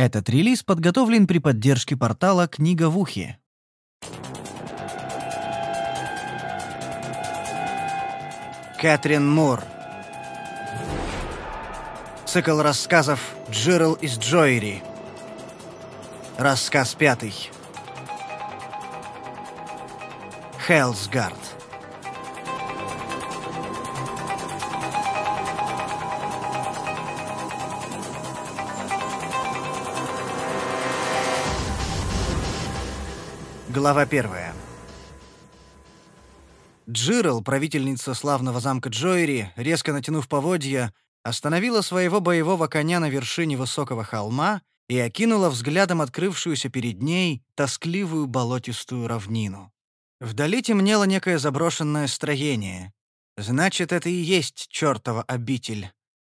Этот релиз подготовлен при поддержке портала «Книга в ухе». Кэтрин Мур Цикл рассказов «Джирл из Джоэри». Рассказ пятый. Хелсгард. Глава первая. Джирл, правительница славного замка Джоэри, резко натянув поводья, остановила своего боевого коня на вершине высокого холма и окинула взглядом открывшуюся перед ней тоскливую болотистую равнину. Вдали темнело некое заброшенное строение. Значит, это и есть чертова обитель.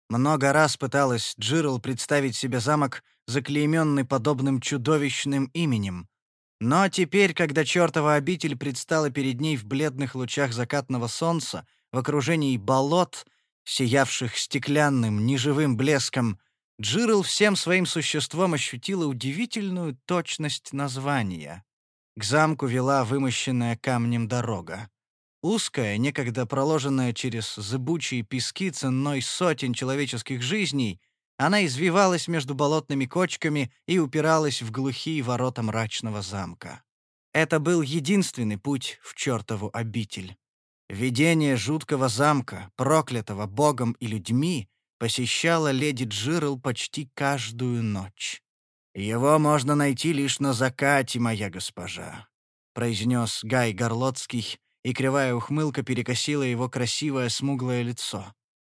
Много раз пыталась Джирл представить себе замок, заклейменный подобным чудовищным именем — но теперь, когда чертова обитель предстала перед ней в бледных лучах закатного солнца, в окружении болот, сиявших стеклянным, неживым блеском, Джирл всем своим существом ощутила удивительную точность названия. К замку вела вымощенная камнем дорога. Узкая, некогда проложенная через зыбучие пески ценой сотен человеческих жизней — она извивалась между болотными кочками и упиралась в глухие ворота мрачного замка. Это был единственный путь в чертову обитель. Видение жуткого замка, проклятого богом и людьми, посещало леди Джирл почти каждую ночь. «Его можно найти лишь на закате, моя госпожа», — произнес Гай Горлотский, и кривая ухмылка перекосила его красивое смуглое лицо.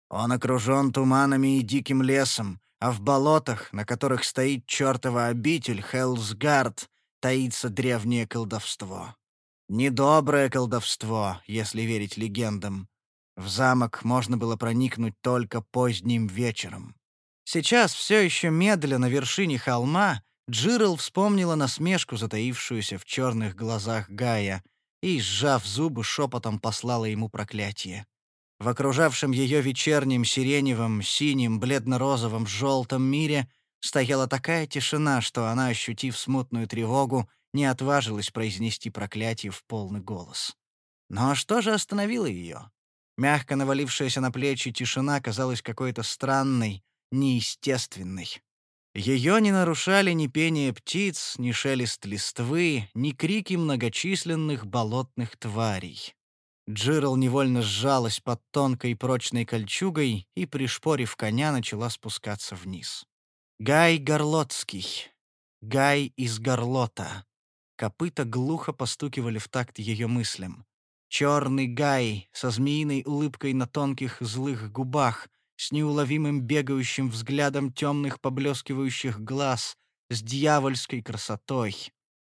Он окружен туманами и диким лесом, а в болотах, на которых стоит чертова обитель Хелсгард, таится древнее колдовство. Недоброе колдовство, если верить легендам. В замок можно было проникнуть только поздним вечером. Сейчас, все еще медля на вершине холма, Джирл вспомнила насмешку, затаившуюся в черных глазах Гая, и, сжав зубы, шепотом послала ему проклятие. В окружавшем ее вечернем сиреневом, синем, бледно-розовом, желтом мире стояла такая тишина, что она, ощутив смутную тревогу, не отважилась произнести проклятие в полный голос. Но что же остановило ее? Мягко навалившаяся на плечи тишина казалась какой-то странной, неестественной. Ее не нарушали ни пение птиц, ни шелест листвы, ни крики многочисленных болотных тварей. Джирл невольно сжалась под тонкой прочной кольчугой и, пришпорив коня, начала спускаться вниз. Гай Горлотский. Гай из Горлота. Копыта глухо постукивали в такт ее мыслям. Черный Гай со змеиной улыбкой на тонких злых губах, с неуловимым бегающим взглядом темных поблескивающих глаз, с дьявольской красотой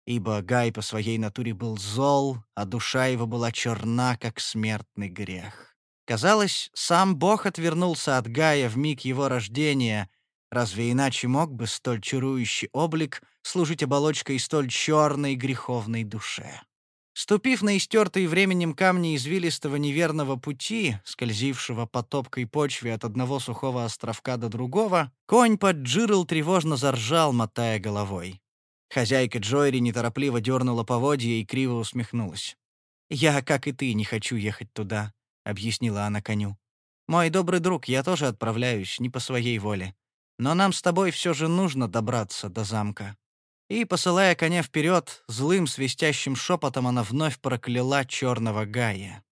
ибо Гай по своей натуре был зол, а душа его была черна, как смертный грех. Казалось, сам Бог отвернулся от Гая в миг его рождения. Разве иначе мог бы столь чарующий облик служить оболочкой столь черной греховной душе? Ступив на истертые временем камни извилистого неверного пути, скользившего по топкой почве от одного сухого островка до другого, конь поджирил тревожно заржал, мотая головой. Хозяйка Джойри неторопливо дернула поводья и криво усмехнулась. «Я, как и ты, не хочу ехать туда», — объяснила она коню. «Мой добрый друг, я тоже отправляюсь, не по своей воле. Но нам с тобой все же нужно добраться до замка». И, посылая коня вперед, злым свистящим шепотом она вновь прокляла черного Гая.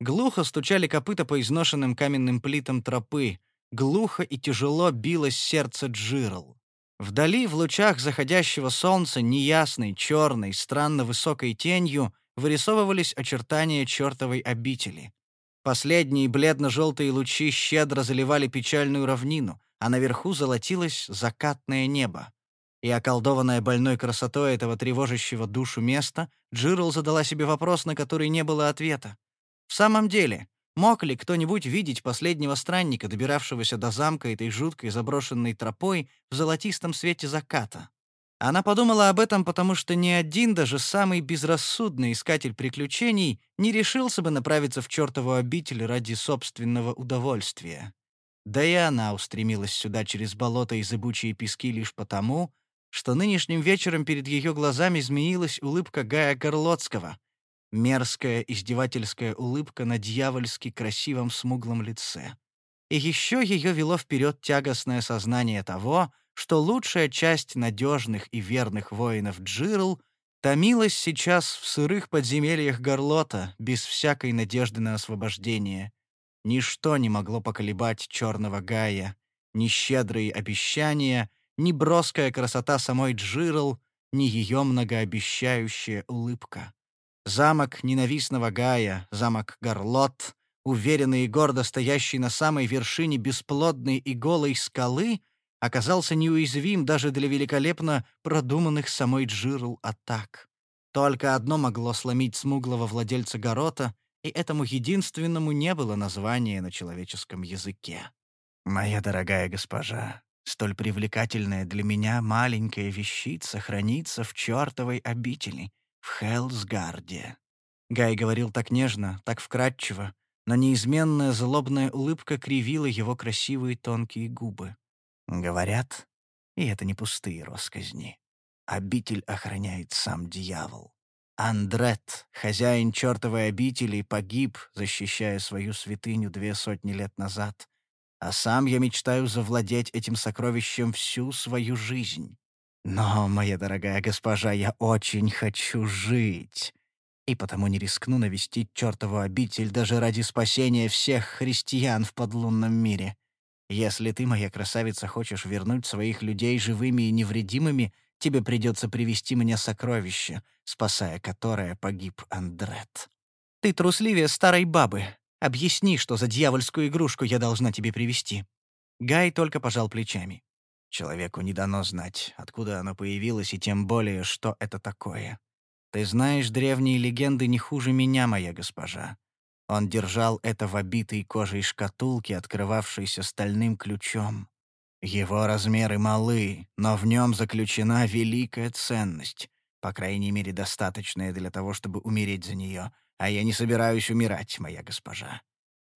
Глухо стучали копыта по изношенным каменным плитам тропы, глухо и тяжело билось сердце Джирл. Вдали, в лучах заходящего солнца, неясной, черной, странно высокой тенью вырисовывались очертания чертовой обители. Последние бледно-желтые лучи щедро заливали печальную равнину, а наверху золотилось закатное небо. И околдованная больной красотой этого тревожащего душу места, Джирл задала себе вопрос, на который не было ответа. В самом деле, Мог ли кто-нибудь видеть последнего странника, добиравшегося до замка этой жуткой заброшенной тропой в золотистом свете заката? Она подумала об этом, потому что ни один, даже самый безрассудный искатель приключений, не решился бы направиться в чертову обитель ради собственного удовольствия. Да и она устремилась сюда через болото и зыбучие пески лишь потому, что нынешним вечером перед ее глазами изменилась улыбка Гая Горлоцкого, мерзкая издевательская улыбка на дьявольски красивом смуглом лице. И еще ее вело вперед тягостное сознание того, что лучшая часть надежных и верных воинов Джирл томилась сейчас в сырых подземельях Горлота без всякой надежды на освобождение. Ничто не могло поколебать черного Гая, ни щедрые обещания, ни броская красота самой Джирл, ни ее многообещающая улыбка. Замок ненавистного Гая, замок Горлот, уверенный и гордо стоящий на самой вершине бесплодной и голой скалы, оказался неуязвим даже для великолепно продуманных самой Джирл атак. Только одно могло сломить смуглого владельца Горота, и этому единственному не было названия на человеческом языке. «Моя дорогая госпожа, столь привлекательная для меня маленькая вещица хранится в чертовой обители, в Хелсгарде». Гай говорил так нежно, так вкрадчиво, но неизменная злобная улыбка кривила его красивые тонкие губы. Говорят, и это не пустые росказни. Обитель охраняет сам дьявол. Андрет, хозяин чертовой обители, погиб, защищая свою святыню две сотни лет назад. А сам я мечтаю завладеть этим сокровищем всю свою жизнь. Но, моя дорогая госпожа, я очень хочу жить и потому не рискну навестить чертову обитель даже ради спасения всех христиан в подлунном мире. Если ты, моя красавица, хочешь вернуть своих людей живыми и невредимыми, тебе придется привести мне сокровище, спасая которое погиб Андрет. Ты трусливее старой бабы. Объясни, что за дьявольскую игрушку я должна тебе привести. Гай только пожал плечами. Человеку не дано знать, откуда оно появилось, и тем более, что это такое. Ты знаешь древние легенды не хуже меня, моя госпожа. Он держал это в обитой кожей шкатулке, открывавшейся стальным ключом. Его размеры малы, но в нем заключена великая ценность, по крайней мере, достаточная для того, чтобы умереть за нее, а я не собираюсь умирать, моя госпожа.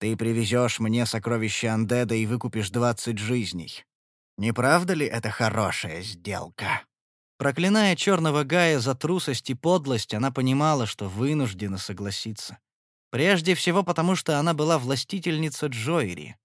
Ты привезешь мне сокровище Андеда и выкупишь двадцать жизней. Не правда ли это хорошая сделка?» Проклиная черного Гая за трусость и подлость, она понимала, что вынуждена согласиться. Прежде всего потому, что она была властительница Джойри.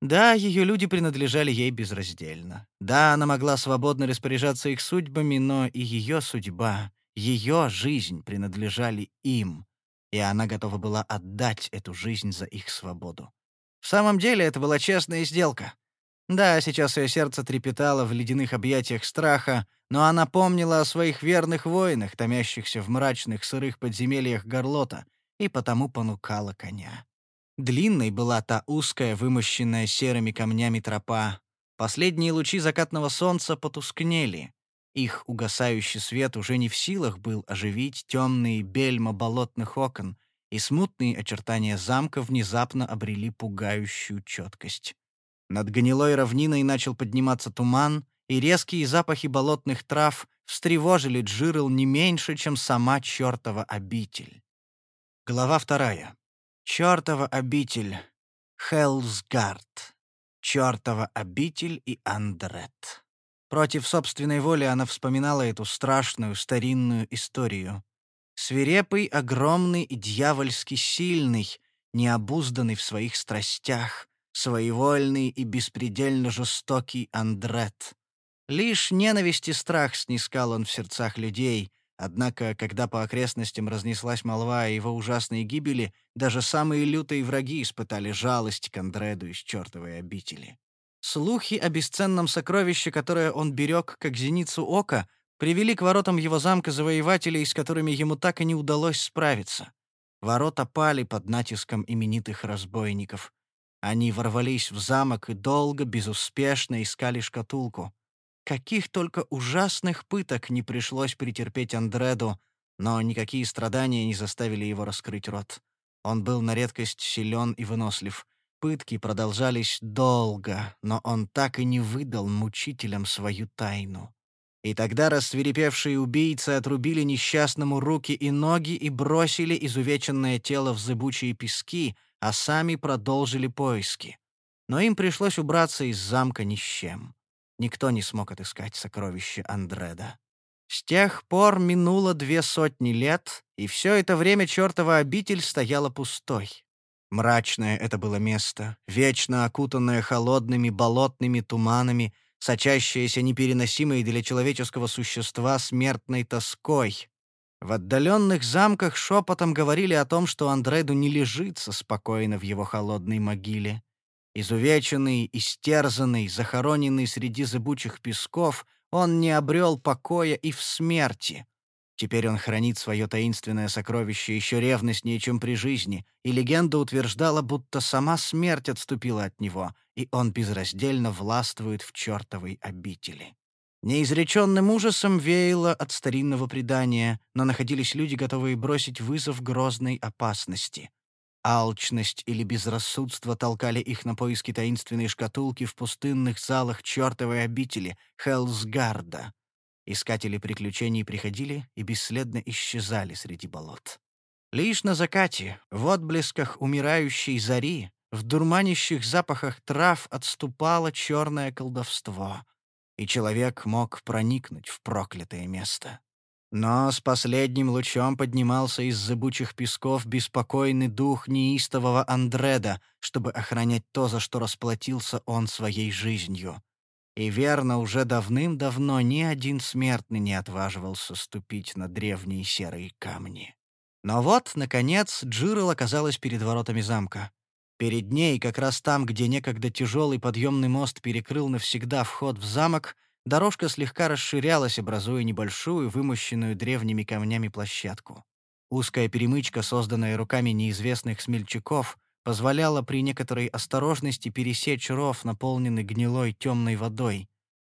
Да, ее люди принадлежали ей безраздельно. Да, она могла свободно распоряжаться их судьбами, но и ее судьба, ее жизнь принадлежали им, и она готова была отдать эту жизнь за их свободу. В самом деле это была честная сделка. Да, сейчас ее сердце трепетало в ледяных объятиях страха, но она помнила о своих верных воинах, томящихся в мрачных сырых подземельях горлота, и потому понукала коня. Длинной была та узкая, вымощенная серыми камнями тропа. Последние лучи закатного солнца потускнели. Их угасающий свет уже не в силах был оживить темные бельма болотных окон, и смутные очертания замка внезапно обрели пугающую четкость. Над гнилой равниной начал подниматься туман, и резкие запахи болотных трав встревожили Джирл не меньше, чем сама чертова обитель. Глава вторая. Чертова обитель. Хелсгард. Чертова обитель и Андрет. Против собственной воли она вспоминала эту страшную старинную историю. Свирепый, огромный и дьявольски сильный, необузданный в своих страстях, своевольный и беспредельно жестокий Андрет. Лишь ненависть и страх снискал он в сердцах людей, однако, когда по окрестностям разнеслась молва о его ужасной гибели, даже самые лютые враги испытали жалость к Андреду из чертовой обители. Слухи о бесценном сокровище, которое он берег, как зеницу ока, привели к воротам его замка завоевателей, с которыми ему так и не удалось справиться. Ворота пали под натиском именитых разбойников. Они ворвались в замок и долго, безуспешно искали шкатулку. Каких только ужасных пыток не пришлось претерпеть Андреду, но никакие страдания не заставили его раскрыть рот. Он был на редкость силен и вынослив. Пытки продолжались долго, но он так и не выдал мучителям свою тайну. И тогда рассверепевшие убийцы отрубили несчастному руки и ноги и бросили изувеченное тело в зыбучие пески — а сами продолжили поиски. Но им пришлось убраться из замка ни с чем. никто не смог отыскать сокровище Андреда. С тех пор минуло две сотни лет, и все это время чертова обитель стояла пустой. Мрачное это было место, вечно окутанное холодными болотными туманами, сочащееся непереносимой для человеческого существа смертной тоской. В отдаленных замках шепотом говорили о том, что Андреду не лежится спокойно в его холодной могиле. Изувеченный, истерзанный, захороненный среди зыбучих песков, он не обрел покоя и в смерти. Теперь он хранит свое таинственное сокровище еще ревностнее, чем при жизни, и легенда утверждала, будто сама смерть отступила от него, и он безраздельно властвует в чертовой обители. Неизреченным ужасом веяло от старинного предания, но находились люди, готовые бросить вызов грозной опасности. Алчность или безрассудство толкали их на поиски таинственной шкатулки в пустынных залах чертовой обители Хелсгарда. Искатели приключений приходили и бесследно исчезали среди болот. Лишь на закате, в отблесках умирающей зари, в дурманящих запахах трав отступало черное колдовство, и человек мог проникнуть в проклятое место. Но с последним лучом поднимался из зыбучих песков беспокойный дух неистового Андреда, чтобы охранять то, за что расплатился он своей жизнью. И верно, уже давным-давно ни один смертный не отваживался ступить на древние серые камни. Но вот, наконец, Джирл оказалась перед воротами замка. Перед ней, как раз там, где некогда тяжелый подъемный мост перекрыл навсегда вход в замок — Дорожка слегка расширялась, образуя небольшую, вымощенную древними камнями площадку. Узкая перемычка, созданная руками неизвестных смельчаков, позволяла при некоторой осторожности пересечь ров, наполненный гнилой темной водой.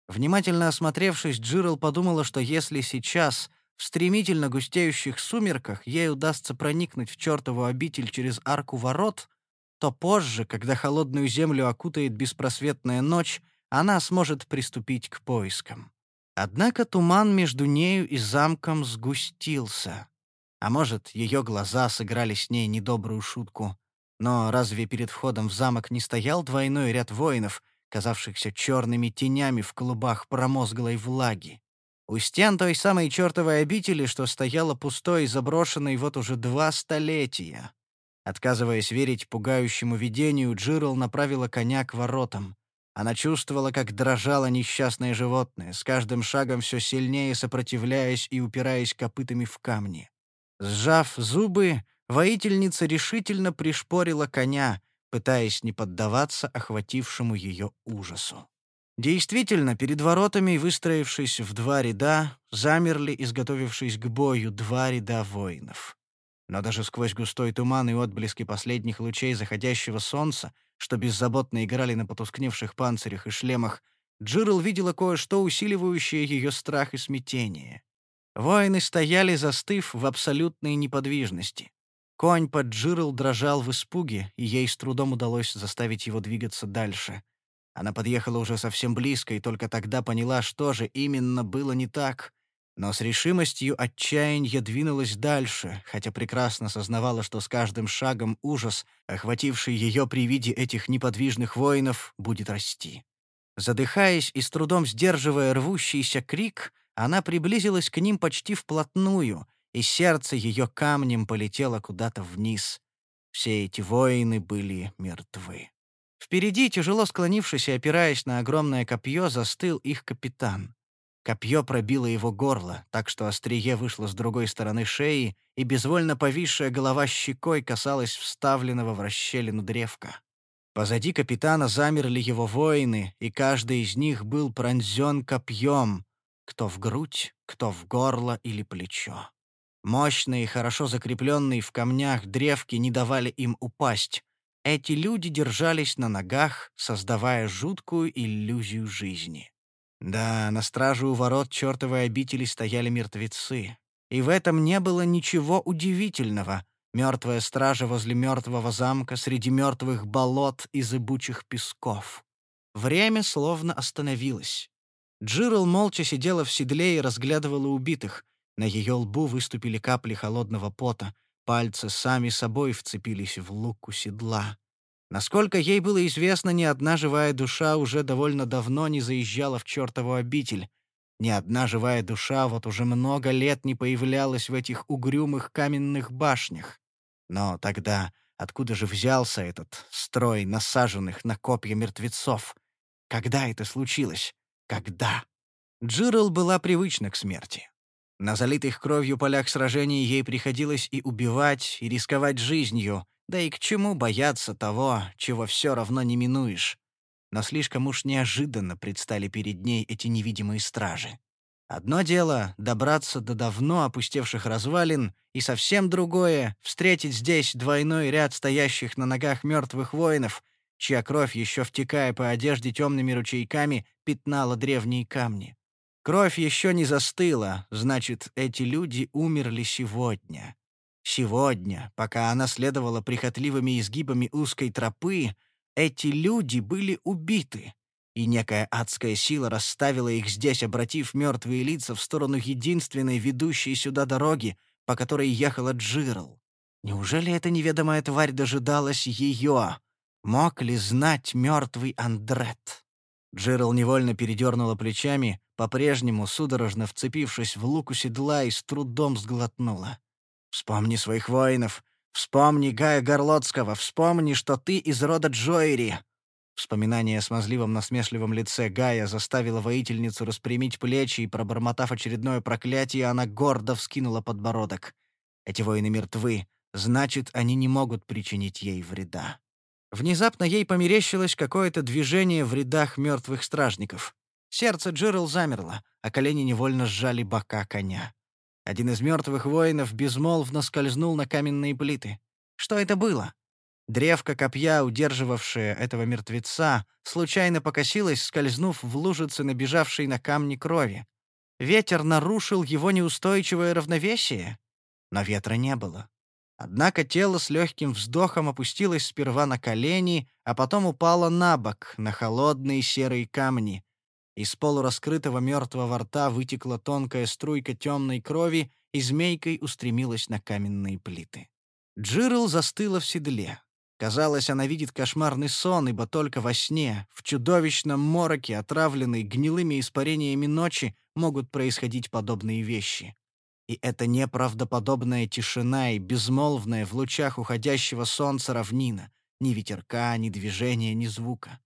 Внимательно осмотревшись, Джирл подумала, что если сейчас, в стремительно густеющих сумерках, ей удастся проникнуть в чертову обитель через арку ворот, то позже, когда холодную землю окутает беспросветная ночь, она сможет приступить к поискам. Однако туман между нею и замком сгустился. А может, ее глаза сыграли с ней недобрую шутку. Но разве перед входом в замок не стоял двойной ряд воинов, казавшихся черными тенями в клубах промозглой влаги? У стен той самой чертовой обители, что стояла пустой и заброшенной вот уже два столетия. Отказываясь верить пугающему видению, Джирл направила коня к воротам. Она чувствовала, как дрожало несчастное животное, с каждым шагом все сильнее сопротивляясь и упираясь копытами в камни. Сжав зубы, воительница решительно пришпорила коня, пытаясь не поддаваться охватившему ее ужасу. Действительно, перед воротами, выстроившись в два ряда, замерли, изготовившись к бою, два ряда воинов. Но даже сквозь густой туман и отблески последних лучей заходящего солнца что беззаботно играли на потускневших панцирях и шлемах, Джирл видела кое-что, усиливающее ее страх и смятение. Воины стояли, застыв в абсолютной неподвижности. Конь под Джирл дрожал в испуге, и ей с трудом удалось заставить его двигаться дальше. Она подъехала уже совсем близко и только тогда поняла, что же именно было не так но с решимостью отчаяния двинулась дальше, хотя прекрасно сознавала, что с каждым шагом ужас, охвативший ее при виде этих неподвижных воинов, будет расти. Задыхаясь и с трудом сдерживая рвущийся крик, она приблизилась к ним почти вплотную, и сердце ее камнем полетело куда-то вниз. Все эти воины были мертвы. Впереди, тяжело склонившись и опираясь на огромное копье, застыл их капитан. Копье пробило его горло, так что острие вышло с другой стороны шеи, и безвольно повисшая голова щекой касалась вставленного в расщелину древка. Позади капитана замерли его воины, и каждый из них был пронзен копьем, кто в грудь, кто в горло или плечо. Мощные, хорошо закрепленные в камнях древки не давали им упасть. Эти люди держались на ногах, создавая жуткую иллюзию жизни. Да, на страже у ворот чертовой обители стояли мертвецы. И в этом не было ничего удивительного. Мертвая стража возле мертвого замка среди мертвых болот и зыбучих песков. Время словно остановилось. Джирл молча сидела в седле и разглядывала убитых. На ее лбу выступили капли холодного пота. Пальцы сами собой вцепились в луку седла. Насколько ей было известно, ни одна живая душа уже довольно давно не заезжала в чертову обитель. Ни одна живая душа вот уже много лет не появлялась в этих угрюмых каменных башнях. Но тогда откуда же взялся этот строй насаженных на копья мертвецов? Когда это случилось? Когда? Джирл была привычна к смерти. На залитых кровью полях сражений ей приходилось и убивать, и рисковать жизнью, да и к чему бояться того, чего все равно не минуешь? Но слишком уж неожиданно предстали перед ней эти невидимые стражи. Одно дело — добраться до давно опустевших развалин, и совсем другое — встретить здесь двойной ряд стоящих на ногах мертвых воинов, чья кровь, еще втекая по одежде темными ручейками, пятнала древние камни. Кровь еще не застыла, значит, эти люди умерли сегодня. Сегодня, пока она следовала прихотливыми изгибами узкой тропы, эти люди были убиты, и некая адская сила расставила их здесь, обратив мертвые лица в сторону единственной ведущей сюда дороги, по которой ехала Джирл. Неужели эта неведомая тварь дожидалась ее? Мог ли знать мертвый Андрет? Джирл невольно передернула плечами, по-прежнему судорожно вцепившись в луку седла и с трудом сглотнула. Вспомни своих воинов. Вспомни Гая Горлотского. Вспомни, что ты из рода Джоэри. Вспоминание о смазливом насмешливом лице Гая заставило воительницу распрямить плечи, и, пробормотав очередное проклятие, она гордо вскинула подбородок. Эти воины мертвы, значит, они не могут причинить ей вреда. Внезапно ей померещилось какое-то движение в рядах мертвых стражников. Сердце Джерал замерло, а колени невольно сжали бока коня. Один из мертвых воинов безмолвно скользнул на каменные плиты. Что это было? Древко копья, удерживавшее этого мертвеца, случайно покосилось, скользнув в лужицы набежавшей на камни крови. Ветер нарушил его неустойчивое равновесие? Но ветра не было. Однако тело с легким вздохом опустилось сперва на колени, а потом упало на бок, на холодные серые камни. Из полураскрытого мертвого рта вытекла тонкая струйка темной крови и змейкой устремилась на каменные плиты. Джирл застыла в седле. Казалось, она видит кошмарный сон, ибо только во сне, в чудовищном мороке, отравленной гнилыми испарениями ночи, могут происходить подобные вещи. И эта неправдоподобная тишина и безмолвная в лучах уходящего солнца равнина, ни ветерка, ни движения, ни звука.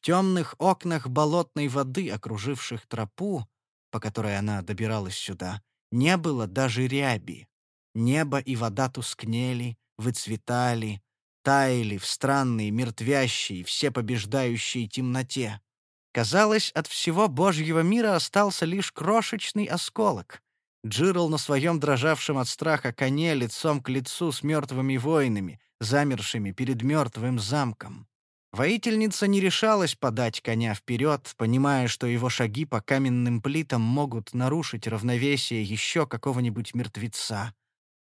В темных окнах болотной воды, окруживших тропу, по которой она добиралась сюда, не было даже ряби. Небо и вода тускнели, выцветали, таяли в странной, мертвящей, всепобеждающей темноте. Казалось, от всего Божьего мира остался лишь крошечный осколок. Джирл на своем дрожавшем от страха коне лицом к лицу с мертвыми воинами, замершими перед мертвым замком. Воительница не решалась подать коня вперед, понимая, что его шаги по каменным плитам могут нарушить равновесие еще какого-нибудь мертвеца.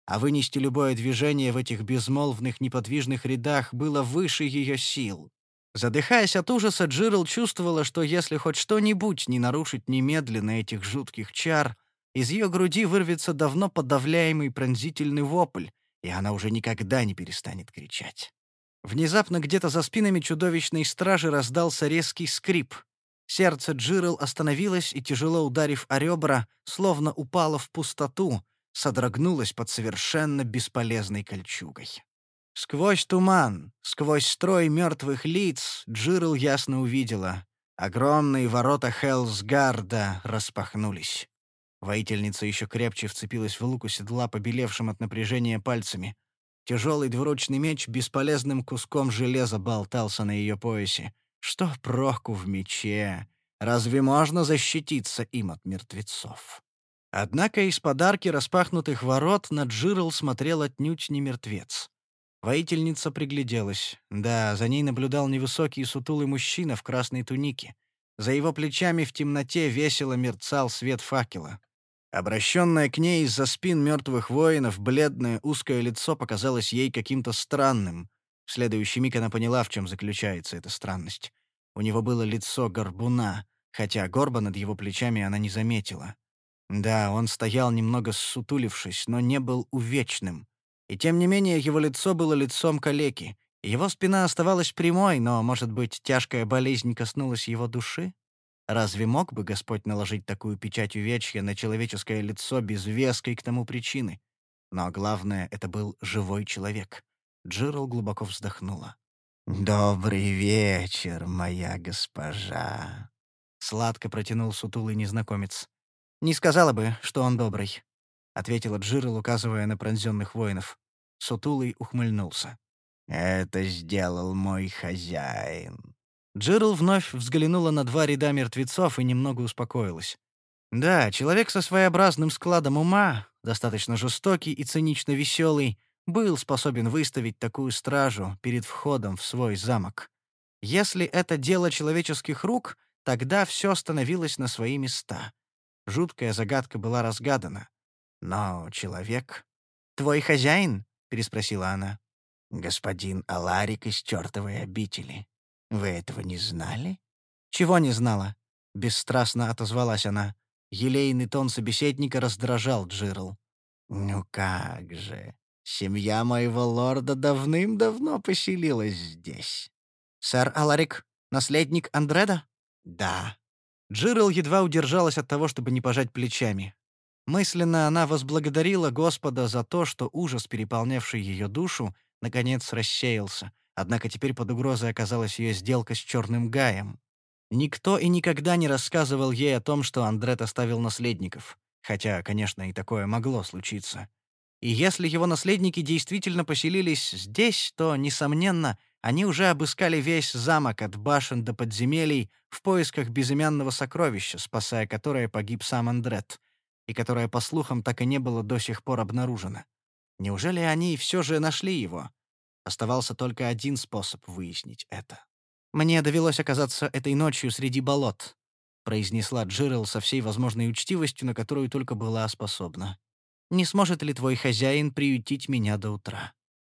А вынести любое движение в этих безмолвных неподвижных рядах было выше ее сил. Задыхаясь от ужаса, Джирл чувствовала, что если хоть что-нибудь не нарушить немедленно этих жутких чар, из ее груди вырвется давно подавляемый пронзительный вопль, и она уже никогда не перестанет кричать. Внезапно где-то за спинами чудовищной стражи раздался резкий скрип. Сердце Джирл остановилось и, тяжело ударив о ребра, словно упало в пустоту, содрогнулось под совершенно бесполезной кольчугой. Сквозь туман, сквозь строй мертвых лиц Джирл ясно увидела. Огромные ворота Хелсгарда распахнулись. Воительница еще крепче вцепилась в луку седла, побелевшим от напряжения пальцами. Тяжелый двуручный меч бесполезным куском железа болтался на ее поясе. Что проку в мече? Разве можно защититься им от мертвецов? Однако из подарки распахнутых ворот на Джирл смотрел отнюдь не мертвец. Воительница пригляделась. Да, за ней наблюдал невысокий сутулый мужчина в красной тунике. За его плечами в темноте весело мерцал свет факела. Обращенное к ней из-за спин мертвых воинов, бледное узкое лицо показалось ей каким-то странным. В следующий миг она поняла, в чем заключается эта странность. У него было лицо горбуна, хотя горба над его плечами она не заметила. Да, он стоял немного ссутулившись, но не был увечным. И тем не менее его лицо было лицом калеки, Его спина оставалась прямой, но, может быть, тяжкая болезнь коснулась его души? Разве мог бы Господь наложить такую печать увечья на человеческое лицо без веской к тому причины? Но главное, это был живой человек. Джирл глубоко вздохнула. «Добрый вечер, моя госпожа», — сладко протянул сутулый незнакомец. «Не сказала бы, что он добрый», — ответила Джирл, указывая на пронзенных воинов. Сутулый ухмыльнулся. «Это сделал мой хозяин». Джирл вновь взглянула на два ряда мертвецов и немного успокоилась. Да, человек со своеобразным складом ума, достаточно жестокий и цинично веселый, был способен выставить такую стражу перед входом в свой замок. Если это дело человеческих рук, тогда все становилось на свои места. Жуткая загадка была разгадана. Но человек... «Твой хозяин?» — переспросила она. «Господин Аларик из чертовой обители. Вы этого не знали?» «Чего не знала?» — бесстрастно отозвалась она. Елейный тон собеседника раздражал Джирл. «Ну как же! Семья моего лорда давным-давно поселилась здесь». «Сэр Аларик — наследник Андреда?» «Да». Джирл едва удержалась от того, чтобы не пожать плечами. Мысленно она возблагодарила Господа за то, что ужас, переполнявший ее душу, наконец рассеялся, однако теперь под угрозой оказалась ее сделка с черным Гаем. Никто и никогда не рассказывал ей о том, что Андрет оставил наследников. Хотя, конечно, и такое могло случиться. И если его наследники действительно поселились здесь, то, несомненно, они уже обыскали весь замок от башен до подземелий в поисках безымянного сокровища, спасая которое погиб сам Андрет, и которое, по слухам, так и не было до сих пор обнаружено. Неужели они все же нашли его? Оставался только один способ выяснить это. «Мне довелось оказаться этой ночью среди болот», — произнесла Джирл со всей возможной учтивостью, на которую только была способна. «Не сможет ли твой хозяин приютить меня до утра?»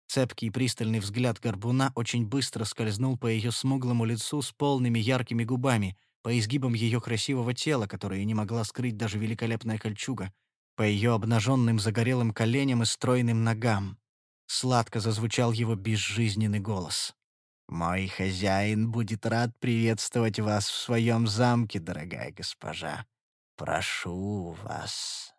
Цепкий и пристальный взгляд горбуна очень быстро скользнул по ее смуглому лицу с полными яркими губами, по изгибам ее красивого тела, которое не могла скрыть даже великолепная кольчуга, по ее обнаженным загорелым коленям и стройным ногам. Сладко зазвучал его безжизненный голос. «Мой хозяин будет рад приветствовать вас в своем замке, дорогая госпожа. Прошу вас».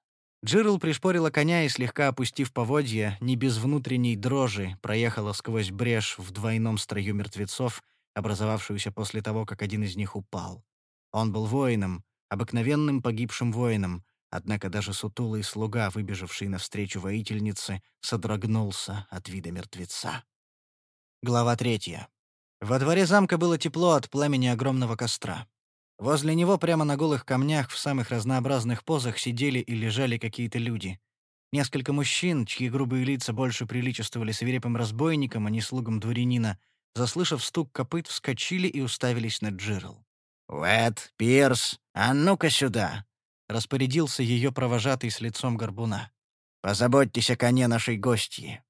Джирл пришпорила коня и, слегка опустив поводья, не без внутренней дрожи, проехала сквозь брешь в двойном строю мертвецов, образовавшуюся после того, как один из них упал. Он был воином, обыкновенным погибшим воином, однако даже сутулый слуга, выбежавший навстречу воительнице, содрогнулся от вида мертвеца. Глава третья. Во дворе замка было тепло от пламени огромного костра. Возле него прямо на голых камнях в самых разнообразных позах сидели и лежали какие-то люди. Несколько мужчин, чьи грубые лица больше приличествовали свирепым разбойникам, а не слугам дворянина, заслышав стук копыт, вскочили и уставились на Джирл. «Уэт, Пирс, а ну-ка сюда!» — распорядился ее провожатый с лицом горбуна. «Позаботьтесь о коне нашей гостьи.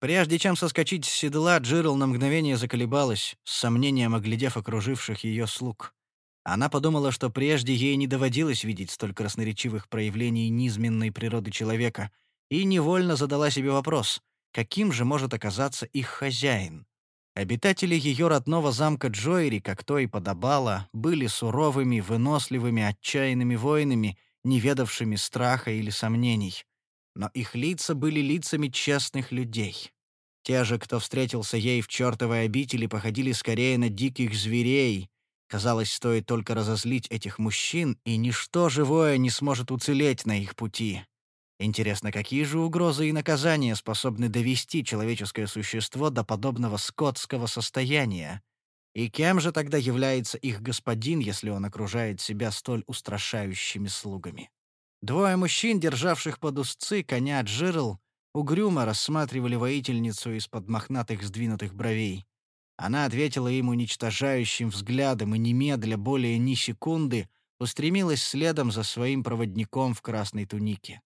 Прежде чем соскочить с седла, Джирл на мгновение заколебалась, с сомнением оглядев окруживших ее слуг. Она подумала, что прежде ей не доводилось видеть столь красноречивых проявлений низменной природы человека, и невольно задала себе вопрос, каким же может оказаться их хозяин. Обитатели ее родного замка Джойри, как то и подобало, были суровыми, выносливыми, отчаянными воинами, не ведавшими страха или сомнений но их лица были лицами честных людей. Те же, кто встретился ей в чертовой обители, походили скорее на диких зверей. Казалось, стоит только разозлить этих мужчин, и ничто живое не сможет уцелеть на их пути. Интересно, какие же угрозы и наказания способны довести человеческое существо до подобного скотского состояния? И кем же тогда является их господин, если он окружает себя столь устрашающими слугами? Двое мужчин, державших под узцы коня Джирл, угрюмо рассматривали воительницу из-под мохнатых сдвинутых бровей. Она ответила им уничтожающим взглядом и немедля более ни секунды устремилась следом за своим проводником в красной тунике.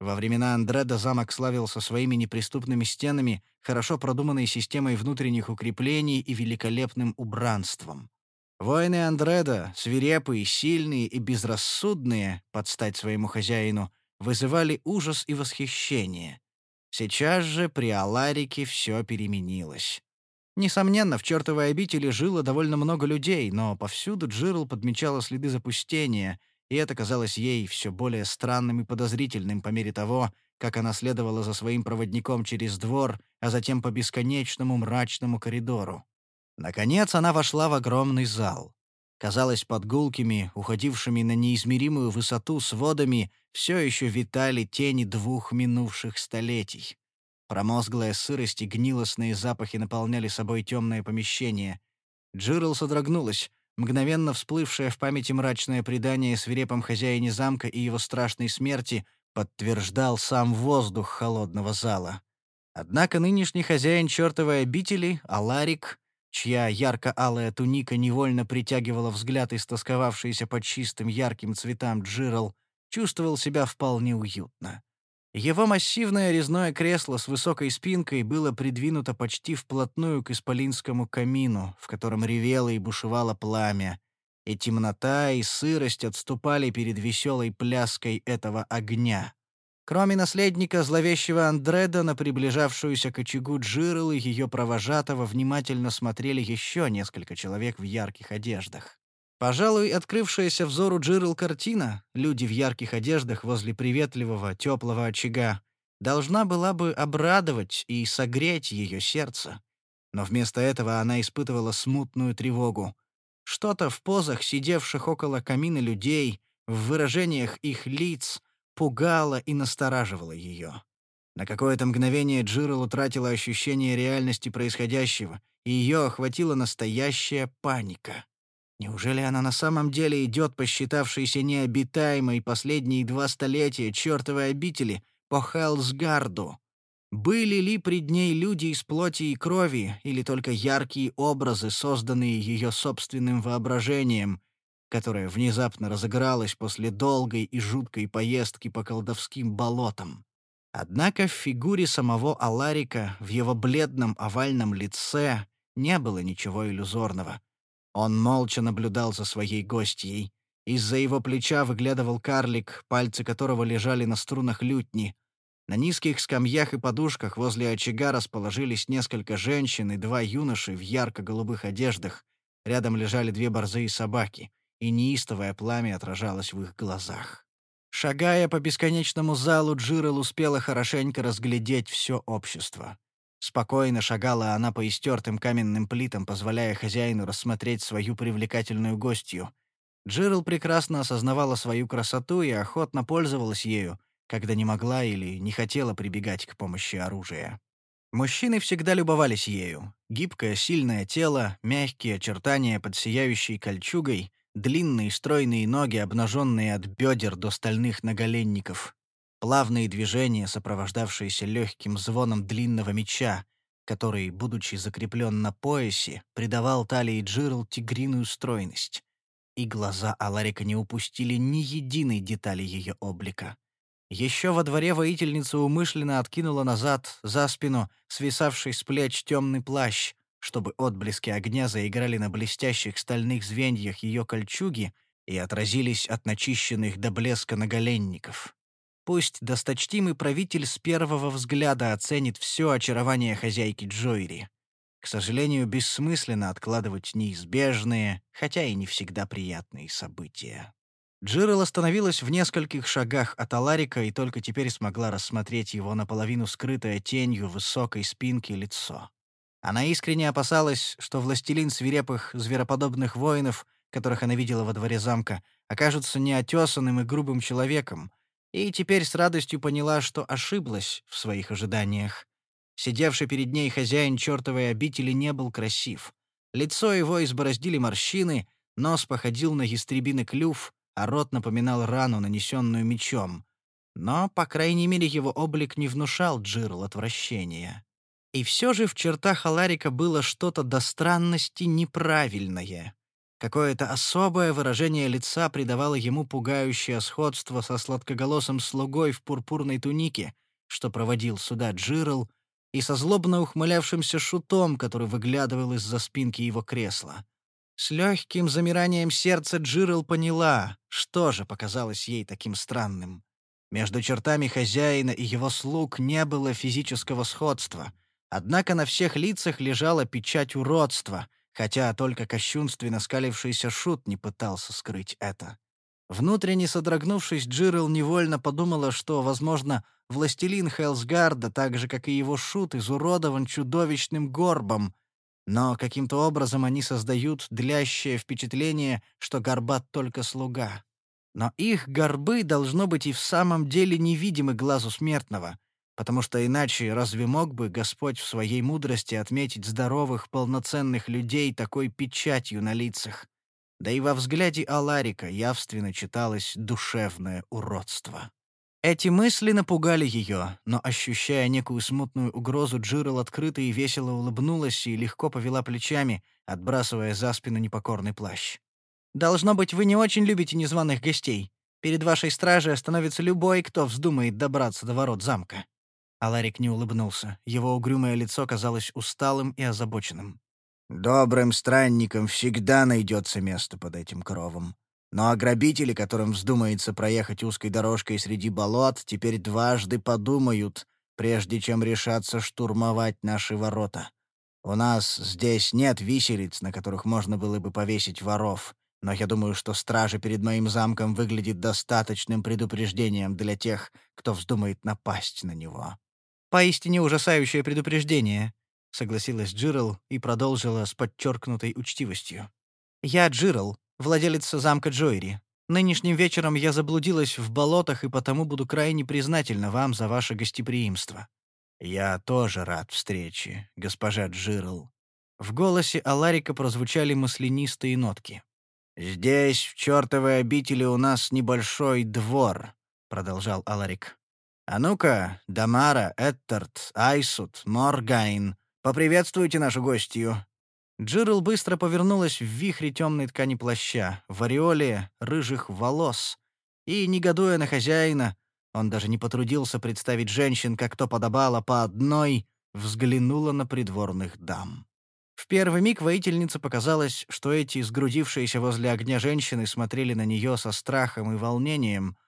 Во времена Андреда замок славился своими неприступными стенами, хорошо продуманной системой внутренних укреплений и великолепным убранством. Воины Андреда, свирепые, сильные и безрассудные, под стать своему хозяину, вызывали ужас и восхищение. Сейчас же при Аларике все переменилось. Несомненно, в чертовой обители жило довольно много людей, но повсюду Джирл подмечала следы запустения, и это казалось ей все более странным и подозрительным по мере того, как она следовала за своим проводником через двор, а затем по бесконечному мрачному коридору. Наконец она вошла в огромный зал. Казалось, под гулкими, уходившими на неизмеримую высоту сводами, все еще витали тени двух минувших столетий. Промозглая сырость и гнилостные запахи наполняли собой темное помещение. Джирл содрогнулась, мгновенно всплывшее в памяти мрачное предание свирепом хозяине замка и его страшной смерти подтверждал сам воздух холодного зала. Однако нынешний хозяин чертовой обители, Аларик, чья ярко-алая туника невольно притягивала взгляд истосковавшийся под чистым ярким цветам Джирл, чувствовал себя вполне уютно. Его массивное резное кресло с высокой спинкой было придвинуто почти вплотную к исполинскому камину, в котором ревело и бушевало пламя, и темнота и сырость отступали перед веселой пляской этого огня. Кроме наследника зловещего Андреда, на приближавшуюся к очагу Джирл и ее провожатого внимательно смотрели еще несколько человек в ярких одеждах. Пожалуй, открывшаяся взору Джирл картина, люди в ярких одеждах возле приветливого, теплого очага, должна была бы обрадовать и согреть ее сердце. Но вместо этого она испытывала смутную тревогу. Что-то в позах сидевших около камина людей, в выражениях их лиц, пугало и настораживало ее. На какое-то мгновение Джирл утратила ощущение реальности происходящего, и ее охватила настоящая паника. Неужели она на самом деле идет по считавшейся необитаемой последние два столетия чертовой обители, по Хелсгарду? Были ли пред ней люди из плоти и крови, или только яркие образы, созданные ее собственным воображением, которое внезапно разыгралось после долгой и жуткой поездки по колдовским болотам? Однако в фигуре самого Аларика, в его бледном овальном лице, не было ничего иллюзорного — он молча наблюдал за своей гостьей. Из-за его плеча выглядывал карлик, пальцы которого лежали на струнах лютни. На низких скамьях и подушках возле очага расположились несколько женщин и два юноши в ярко-голубых одеждах. Рядом лежали две борзые собаки, и неистовое пламя отражалось в их глазах. Шагая по бесконечному залу, Джирел успела хорошенько разглядеть все общество. Спокойно шагала она по истертым каменным плитам, позволяя хозяину рассмотреть свою привлекательную гостью. Джирл прекрасно осознавала свою красоту и охотно пользовалась ею, когда не могла или не хотела прибегать к помощи оружия. Мужчины всегда любовались ею. Гибкое, сильное тело, мягкие очертания под сияющей кольчугой, длинные стройные ноги, обнаженные от бедер до стальных наголенников. Плавные движения, сопровождавшиеся легким звоном длинного меча, который, будучи закреплен на поясе, придавал талии Джирл тигриную стройность. И глаза Аларика не упустили ни единой детали ее облика. Еще во дворе воительница умышленно откинула назад, за спину, свисавший с плеч темный плащ, чтобы отблески огня заиграли на блестящих стальных звеньях ее кольчуги и отразились от начищенных до блеска наголенников. Пусть досточтимый правитель с первого взгляда оценит все очарование хозяйки Джойри. К сожалению, бессмысленно откладывать неизбежные, хотя и не всегда приятные события. Джирл остановилась в нескольких шагах от Аларика и только теперь смогла рассмотреть его наполовину скрытое тенью высокой спинки лицо. Она искренне опасалась, что властелин свирепых, звероподобных воинов, которых она видела во дворе замка, окажется неотесанным и грубым человеком, и теперь с радостью поняла, что ошиблась в своих ожиданиях. Сидевший перед ней хозяин чертовой обители не был красив. Лицо его избороздили морщины, нос походил на ястребиный клюв, а рот напоминал рану, нанесенную мечом. Но, по крайней мере, его облик не внушал Джирл отвращения. И все же в чертах Аларика было что-то до странности неправильное. Какое-то особое выражение лица придавало ему пугающее сходство со сладкоголосым слугой в пурпурной тунике, что проводил сюда Джирл, и со злобно ухмылявшимся шутом, который выглядывал из-за спинки его кресла. С легким замиранием сердца Джирл поняла, что же показалось ей таким странным. Между чертами хозяина и его слуг не было физического сходства, Однако на всех лицах лежала печать уродства, хотя только кощунственно скалившийся шут не пытался скрыть это. Внутренне содрогнувшись, Джирл невольно подумала, что, возможно, властелин Хелсгарда, так же, как и его шут, изуродован чудовищным горбом, но каким-то образом они создают длящее впечатление, что горбат только слуга. Но их горбы должно быть и в самом деле невидимы глазу смертного, потому что иначе разве мог бы Господь в своей мудрости отметить здоровых, полноценных людей такой печатью на лицах? Да и во взгляде Аларика явственно читалось душевное уродство. Эти мысли напугали ее, но, ощущая некую смутную угрозу, Джирл открыто и весело улыбнулась и легко повела плечами, отбрасывая за спину непокорный плащ. «Должно быть, вы не очень любите незваных гостей. Перед вашей стражей остановится любой, кто вздумает добраться до ворот замка». Аларик не улыбнулся. Его угрюмое лицо казалось усталым и озабоченным. «Добрым странникам всегда найдется место под этим кровом. Но ограбители, которым вздумается проехать узкой дорожкой среди болот, теперь дважды подумают, прежде чем решаться штурмовать наши ворота. У нас здесь нет виселиц, на которых можно было бы повесить воров, но я думаю, что стража перед моим замком выглядит достаточным предупреждением для тех, кто вздумает напасть на него». «Поистине ужасающее предупреждение», — согласилась Джирл и продолжила с подчеркнутой учтивостью. «Я Джирл, владелица замка Джойри. Нынешним вечером я заблудилась в болотах и потому буду крайне признательна вам за ваше гостеприимство». «Я тоже рад встрече, госпожа Джирл». В голосе Аларика прозвучали маслянистые нотки. «Здесь, в чертовой обители, у нас небольшой двор», — продолжал Аларик. «А ну-ка, Дамара, Эттерт, Айсут, Моргайн, поприветствуйте нашу гостью». Джирл быстро повернулась в вихре темной ткани плаща, в ореоле рыжих волос, и, негодуя на хозяина, он даже не потрудился представить женщин, как то подобало по одной, взглянула на придворных дам. В первый миг воительнице показалось, что эти сгрудившиеся возле огня женщины смотрели на нее со страхом и волнением,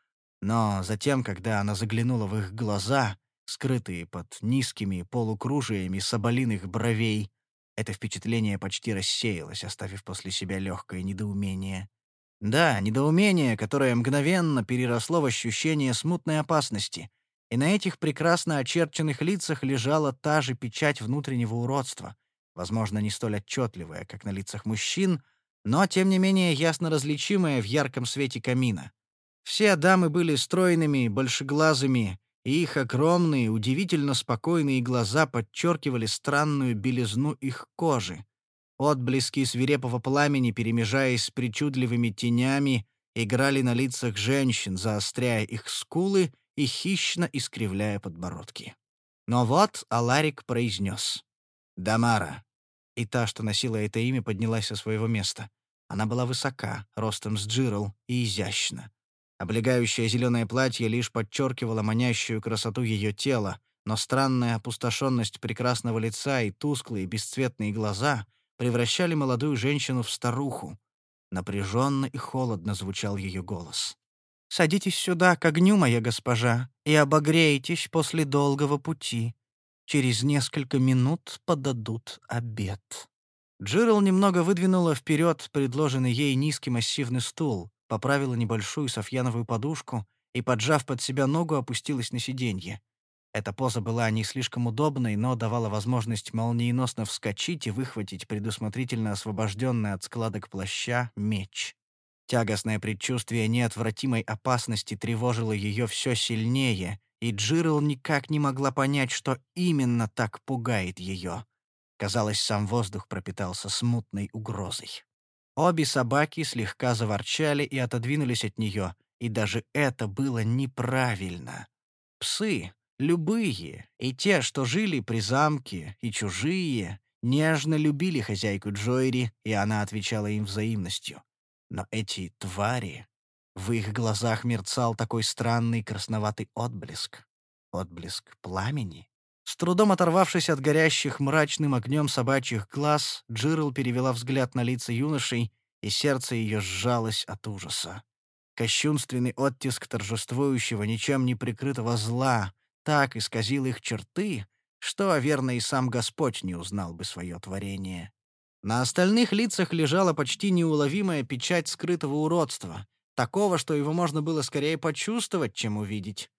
но затем, когда она заглянула в их глаза, скрытые под низкими полукружиями соболиных бровей, это впечатление почти рассеялось, оставив после себя легкое недоумение. Да, недоумение, которое мгновенно переросло в ощущение смутной опасности, и на этих прекрасно очерченных лицах лежала та же печать внутреннего уродства — возможно, не столь отчетливая, как на лицах мужчин, но, тем не менее, ясно различимая в ярком свете камина. Все дамы были стройными, большеглазыми, и их огромные, удивительно спокойные глаза подчеркивали странную белизну их кожи. Отблески свирепого пламени, перемежаясь с причудливыми тенями, играли на лицах женщин, заостряя их скулы и хищно искривляя подбородки. Но вот Аларик произнес. «Дамара». И та, что носила это имя, поднялась со своего места. Она была высока, ростом с джирл и изящна. Облегающее зеленое платье лишь подчеркивало манящую красоту ее тела, но странная опустошенность прекрасного лица и тусклые бесцветные глаза превращали молодую женщину в старуху. Напряженно и холодно звучал ее голос. «Садитесь сюда, к огню, моя госпожа, и обогрейтесь после долгого пути. Через несколько минут подадут обед». Джирл немного выдвинула вперед предложенный ей низкий массивный стул, поправила небольшую софьяновую подушку и, поджав под себя ногу, опустилась на сиденье. Эта поза была не слишком удобной, но давала возможность молниеносно вскочить и выхватить предусмотрительно освобожденный от складок плаща меч. Тягостное предчувствие неотвратимой опасности тревожило ее все сильнее, и Джирл никак не могла понять, что именно так пугает ее. Казалось, сам воздух пропитался смутной угрозой. Обе собаки слегка заворчали и отодвинулись от нее, и даже это было неправильно. Псы, любые, и те, что жили при замке, и чужие, нежно любили хозяйку Джойри, и она отвечала им взаимностью. Но эти твари в их глазах мерцал такой странный красноватый отблеск. Отблеск пламени. С трудом оторвавшись от горящих мрачным огнем собачьих глаз, Джирл перевела взгляд на лица юношей, и сердце ее сжалось от ужаса. Кощунственный оттиск торжествующего, ничем не прикрытого зла так исказил их черты, что, верно, и сам Господь не узнал бы свое творение. На остальных лицах лежала почти неуловимая печать скрытого уродства, такого, что его можно было скорее почувствовать, чем увидеть.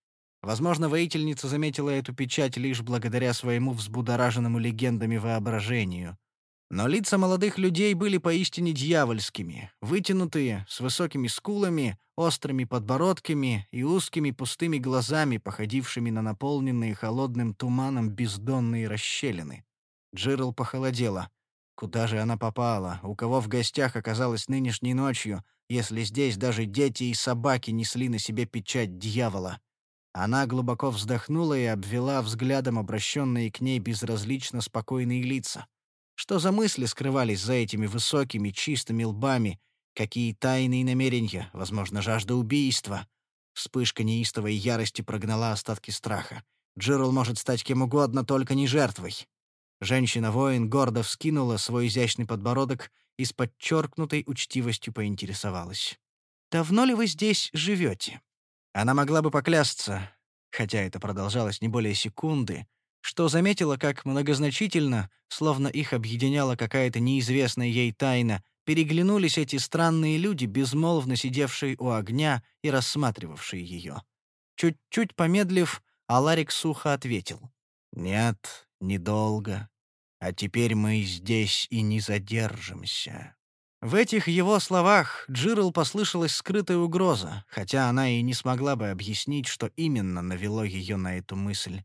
Возможно, воительница заметила эту печать лишь благодаря своему взбудораженному легендами воображению. Но лица молодых людей были поистине дьявольскими, вытянутые, с высокими скулами, острыми подбородками и узкими пустыми глазами, походившими на наполненные холодным туманом бездонные расщелины. Джирл похолодела. Куда же она попала? У кого в гостях оказалась нынешней ночью, если здесь даже дети и собаки несли на себе печать дьявола? Она глубоко вздохнула и обвела взглядом обращенные к ней безразлично спокойные лица. Что за мысли скрывались за этими высокими, чистыми лбами? Какие тайные намерения, возможно, жажда убийства? Вспышка неистовой ярости прогнала остатки страха. Джерал может стать кем угодно, только не жертвой. Женщина-воин гордо вскинула свой изящный подбородок и с подчеркнутой учтивостью поинтересовалась. «Давно ли вы здесь живете?» Она могла бы поклясться, хотя это продолжалось не более секунды, что заметила, как многозначительно, словно их объединяла какая-то неизвестная ей тайна, переглянулись эти странные люди, безмолвно сидевшие у огня и рассматривавшие ее. Чуть-чуть помедлив, Аларик сухо ответил. «Нет, недолго. А теперь мы здесь и не задержимся». В этих его словах Джирл послышалась скрытая угроза, хотя она и не смогла бы объяснить, что именно навело ее на эту мысль.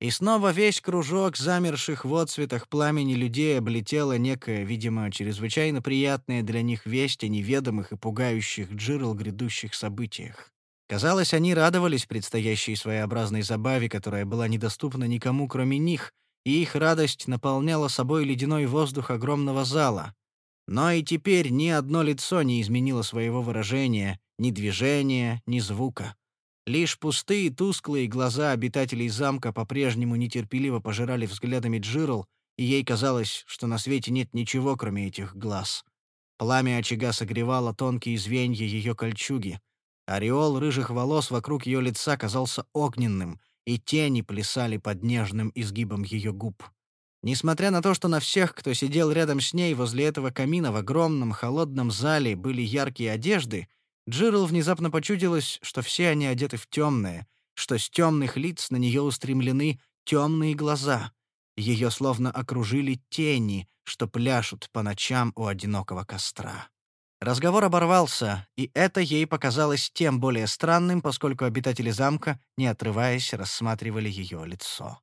И снова весь кружок замерших в отцветах пламени людей облетела некая, видимо, чрезвычайно приятная для них весть о неведомых и пугающих Джирл грядущих событиях. Казалось, они радовались предстоящей своеобразной забаве, которая была недоступна никому, кроме них, и их радость наполняла собой ледяной воздух огромного зала. Но и теперь ни одно лицо не изменило своего выражения, ни движения, ни звука. Лишь пустые тусклые глаза обитателей замка по-прежнему нетерпеливо пожирали взглядами Джирл, и ей казалось, что на свете нет ничего, кроме этих глаз. Пламя очага согревало тонкие звенья ее кольчуги. Ореол рыжих волос вокруг ее лица казался огненным, и тени плясали под нежным изгибом ее губ. Несмотря на то, что на всех, кто сидел рядом с ней возле этого камина в огромном холодном зале, были яркие одежды, Джирл внезапно почудилось, что все они одеты в темное, что с темных лиц на нее устремлены темные глаза. Ее словно окружили тени, что пляшут по ночам у одинокого костра. Разговор оборвался, и это ей показалось тем более странным, поскольку обитатели замка, не отрываясь, рассматривали ее лицо.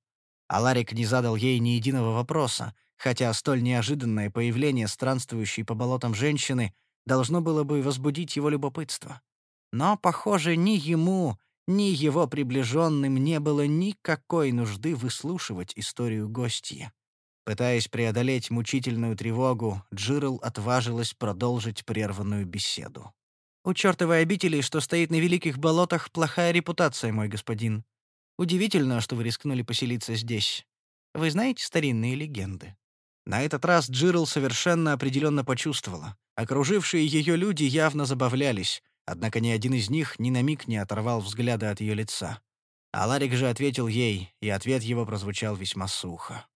Аларик не задал ей ни единого вопроса, хотя столь неожиданное появление странствующей по болотам женщины должно было бы возбудить его любопытство. Но, похоже, ни ему, ни его приближенным не было никакой нужды выслушивать историю гостья. Пытаясь преодолеть мучительную тревогу, Джирл отважилась продолжить прерванную беседу. «У чертовой обители, что стоит на великих болотах, плохая репутация, мой господин. Удивительно, что вы рискнули поселиться здесь. Вы знаете старинные легенды?» На этот раз Джирл совершенно определенно почувствовала. Окружившие ее люди явно забавлялись, однако ни один из них ни на миг не оторвал взгляда от ее лица. А Ларик же ответил ей, и ответ его прозвучал весьма сухо.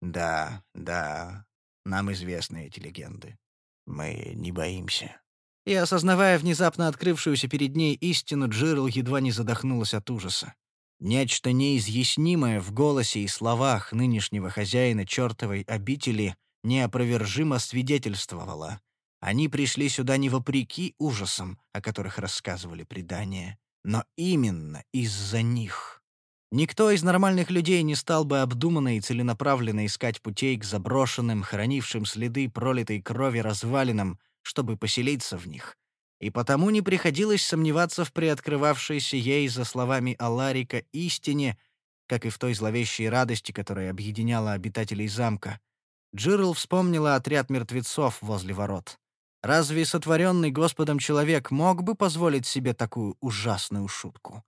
«Да, да, нам известны эти легенды. Мы не боимся». И, осознавая внезапно открывшуюся перед ней истину, Джирл едва не задохнулась от ужаса. Нечто неизъяснимое в голосе и словах нынешнего хозяина чертовой обители неопровержимо свидетельствовало. Они пришли сюда не вопреки ужасам, о которых рассказывали предания, но именно из-за них. Никто из нормальных людей не стал бы обдуманно и целенаправленно искать путей к заброшенным, хранившим следы пролитой крови развалинам, чтобы поселиться в них, и потому не приходилось сомневаться в приоткрывавшейся ей, за словами Аларика, истине, как и в той зловещей радости, которая объединяла обитателей замка. Джирл вспомнила отряд мертвецов возле ворот. Разве сотворенный Господом человек мог бы позволить себе такую ужасную шутку?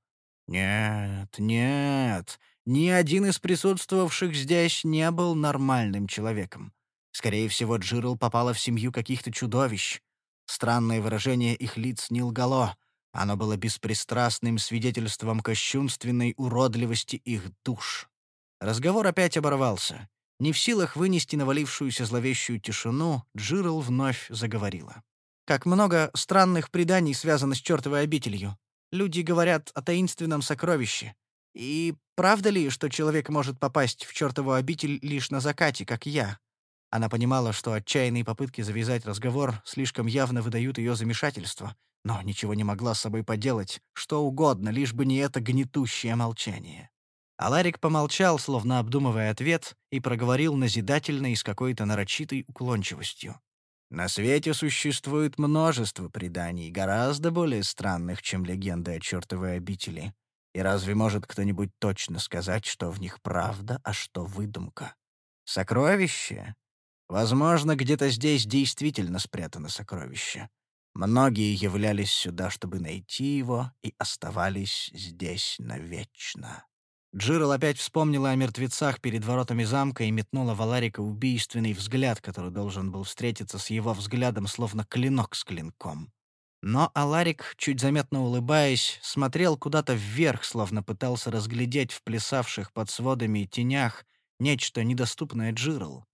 Нет, нет, ни один из присутствовавших здесь не был нормальным человеком. Скорее всего, Джирл попала в семью каких-то чудовищ. Странное выражение их лиц не лгало. Оно было беспристрастным свидетельством кощунственной уродливости их душ. Разговор опять оборвался. Не в силах вынести навалившуюся зловещую тишину, Джирл вновь заговорила. «Как много странных преданий связано с чертовой обителью. Люди говорят о таинственном сокровище. И правда ли, что человек может попасть в чертову обитель лишь на закате, как я?» Она понимала, что отчаянные попытки завязать разговор слишком явно выдают ее замешательство, но ничего не могла с собой поделать, что угодно, лишь бы не это гнетущее молчание. Аларик помолчал, словно обдумывая ответ, и проговорил назидательно и с какой-то нарочитой уклончивостью. «На свете существует множество преданий, гораздо более странных, чем легенды о чертовой обители. И разве может кто-нибудь точно сказать, что в них правда, а что выдумка? Сокровище? Возможно, где-то здесь действительно спрятано сокровище. Многие являлись сюда, чтобы найти его, и оставались здесь навечно. Джирл опять вспомнила о мертвецах перед воротами замка и метнула в Аларика убийственный взгляд, который должен был встретиться с его взглядом, словно клинок с клинком. Но Аларик, чуть заметно улыбаясь, смотрел куда-то вверх, словно пытался разглядеть в плясавших под сводами и тенях нечто недоступное Джирл.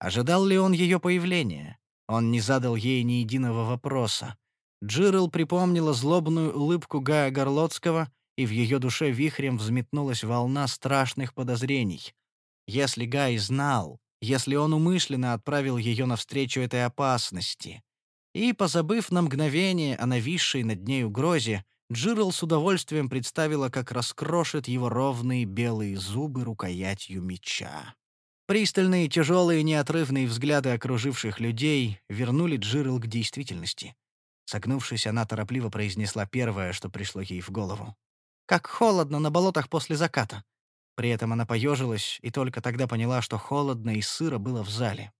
Ожидал ли он ее появления? Он не задал ей ни единого вопроса. Джирл припомнила злобную улыбку Гая Горлоцкого — и в ее душе вихрем взметнулась волна страшных подозрений. Если Гай знал, если он умышленно отправил ее навстречу этой опасности. И, позабыв на мгновение о нависшей над ней угрозе, Джирл с удовольствием представила, как раскрошит его ровные белые зубы рукоятью меча. Пристальные, тяжелые, неотрывные взгляды окруживших людей вернули Джирл к действительности. Согнувшись, она торопливо произнесла первое, что пришло ей в голову. Как холодно на болотах после заката. При этом она поежилась и только тогда поняла, что холодно и сыро было в зале.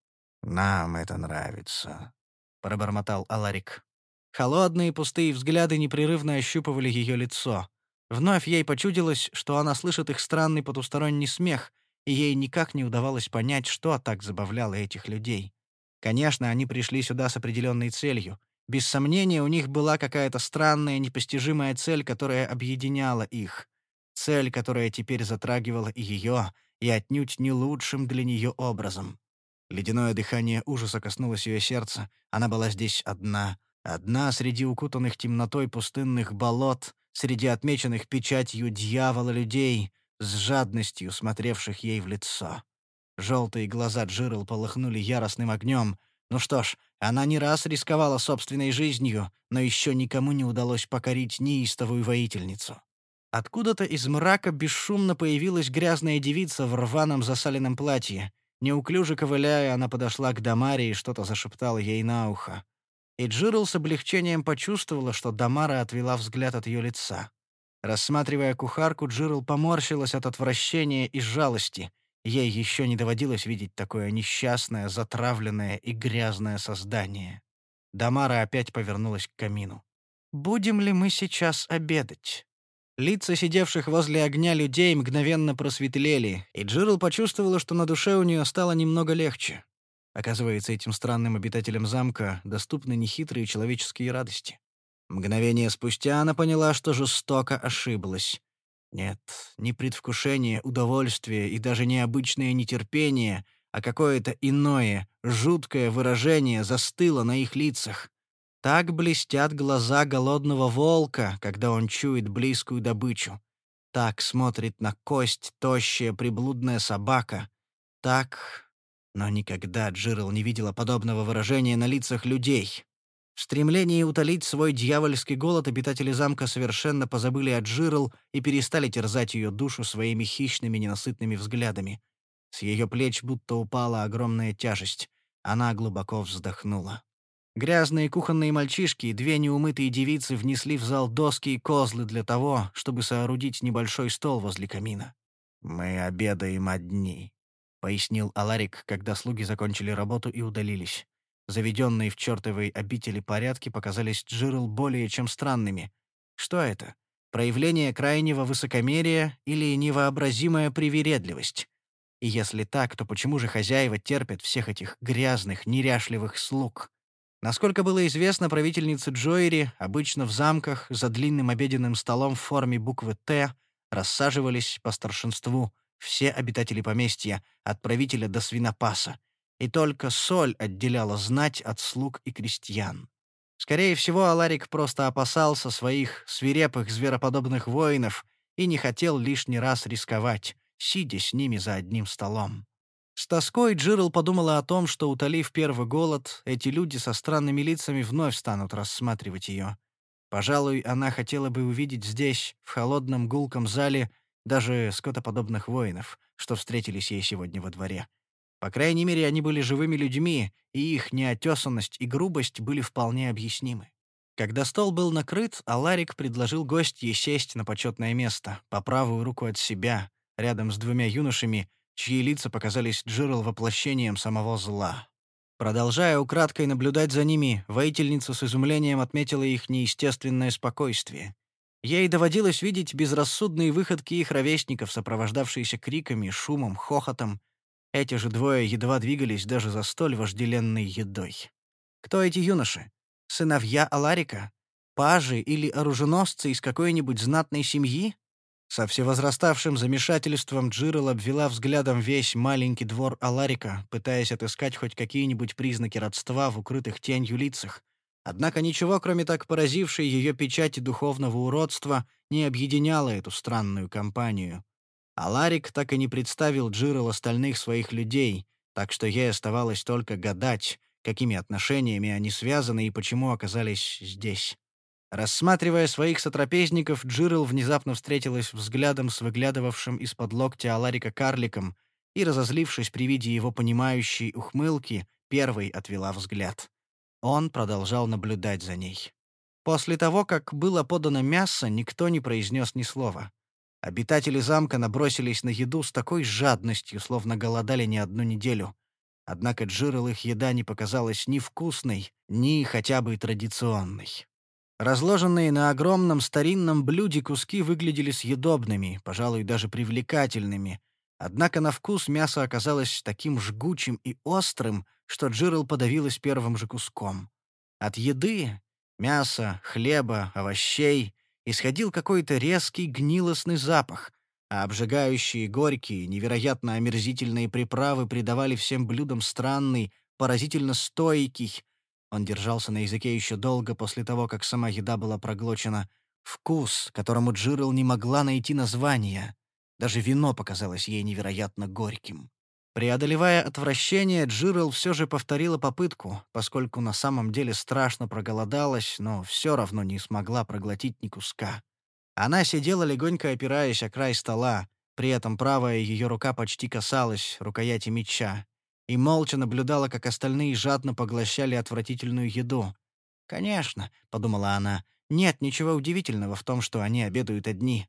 «Нам это нравится», — пробормотал Аларик. Холодные пустые взгляды непрерывно ощупывали ее лицо. Вновь ей почудилось, что она слышит их странный потусторонний смех, и ей никак не удавалось понять, что так забавляло этих людей. Конечно, они пришли сюда с определенной целью без сомнения, у них была какая-то странная, непостижимая цель, которая объединяла их. Цель, которая теперь затрагивала и ее, и отнюдь не лучшим для нее образом. Ледяное дыхание ужаса коснулось ее сердца. Она была здесь одна. Одна среди укутанных темнотой пустынных болот, среди отмеченных печатью дьявола людей, с жадностью смотревших ей в лицо. Желтые глаза Джирл полыхнули яростным огнем — ну что ж, она не раз рисковала собственной жизнью, но еще никому не удалось покорить неистовую воительницу. Откуда-то из мрака бесшумно появилась грязная девица в рваном засаленном платье. Неуклюже ковыляя, она подошла к Дамаре и что-то зашептала ей на ухо. И Джирл с облегчением почувствовала, что Дамара отвела взгляд от ее лица. Рассматривая кухарку, Джирл поморщилась от отвращения и жалости. Ей еще не доводилось видеть такое несчастное, затравленное и грязное создание. Дамара опять повернулась к камину. «Будем ли мы сейчас обедать?» Лица сидевших возле огня людей мгновенно просветлели, и Джирл почувствовала, что на душе у нее стало немного легче. Оказывается, этим странным обитателям замка доступны нехитрые человеческие радости. Мгновение спустя она поняла, что жестоко ошиблась. Нет, не предвкушение, удовольствие и даже необычное нетерпение, а какое-то иное, жуткое выражение застыло на их лицах. Так блестят глаза голодного волка, когда он чует близкую добычу. Так смотрит на кость тощая приблудная собака. Так... Но никогда Джирл не видела подобного выражения на лицах людей. В стремлении утолить свой дьявольский голод обитатели замка совершенно позабыли о Джирл и перестали терзать ее душу своими хищными ненасытными взглядами. С ее плеч будто упала огромная тяжесть. Она глубоко вздохнула. Грязные кухонные мальчишки и две неумытые девицы внесли в зал доски и козлы для того, чтобы соорудить небольшой стол возле камина. «Мы обедаем одни», — пояснил Аларик, когда слуги закончили работу и удалились. Заведенные в чертовой обители порядки показались Джирл более чем странными. Что это? Проявление крайнего высокомерия или невообразимая привередливость? И если так, то почему же хозяева терпят всех этих грязных, неряшливых слуг? Насколько было известно, правительницы Джоэри обычно в замках за длинным обеденным столом в форме буквы «Т» рассаживались по старшинству, все обитатели поместья, от правителя до свинопаса, и только соль отделяла знать от слуг и крестьян. Скорее всего, Аларик просто опасался своих свирепых звероподобных воинов и не хотел лишний раз рисковать, сидя с ними за одним столом. С тоской Джирл подумала о том, что, утолив первый голод, эти люди со странными лицами вновь станут рассматривать ее. Пожалуй, она хотела бы увидеть здесь, в холодном гулком зале, даже скотоподобных воинов, что встретились ей сегодня во дворе. По крайней мере, они были живыми людьми, и их неотесанность и грубость были вполне объяснимы. Когда стол был накрыт, Аларик предложил гостье сесть на почетное место, по правую руку от себя, рядом с двумя юношами, чьи лица показались Джирл воплощением самого зла. Продолжая украдкой наблюдать за ними, воительница с изумлением отметила их неестественное спокойствие. Ей доводилось видеть безрассудные выходки их ровесников, сопровождавшиеся криками, шумом, хохотом. Эти же двое едва двигались даже за столь вожделенной едой. Кто эти юноши? Сыновья Аларика? Пажи или оруженосцы из какой-нибудь знатной семьи? Со всевозраставшим замешательством Джирл обвела взглядом весь маленький двор Аларика, пытаясь отыскать хоть какие-нибудь признаки родства в укрытых тенью лицах. Однако ничего, кроме так поразившей ее печати духовного уродства, не объединяло эту странную компанию. Аларик так и не представил Джирл остальных своих людей, так что ей оставалось только гадать, какими отношениями они связаны и почему оказались здесь. Рассматривая своих сотрапезников, Джирл внезапно встретилась взглядом с выглядывавшим из-под локтя Аларика карликом и, разозлившись при виде его понимающей ухмылки, первой отвела взгляд. Он продолжал наблюдать за ней. После того, как было подано мясо, никто не произнес ни слова. Обитатели замка набросились на еду с такой жадностью, словно голодали не одну неделю. Однако Джирл их еда не показалась ни вкусной, ни хотя бы традиционной. Разложенные на огромном старинном блюде куски выглядели съедобными, пожалуй, даже привлекательными. Однако на вкус мясо оказалось таким жгучим и острым, что Джирл подавилась первым же куском. От еды — мяса, хлеба, овощей — исходил какой-то резкий гнилостный запах, а обжигающие горькие, невероятно омерзительные приправы придавали всем блюдам странный, поразительно стойкий, он держался на языке еще долго после того, как сама еда была проглочена. Вкус, которому Джирл не могла найти названия. Даже вино показалось ей невероятно горьким. Преодолевая отвращение, Джирл все же повторила попытку, поскольку на самом деле страшно проголодалась, но все равно не смогла проглотить ни куска. Она сидела легонько опираясь о край стола, при этом правая ее рука почти касалась рукояти меча и молча наблюдала, как остальные жадно поглощали отвратительную еду. «Конечно», — подумала она, — «нет ничего удивительного в том, что они обедают одни».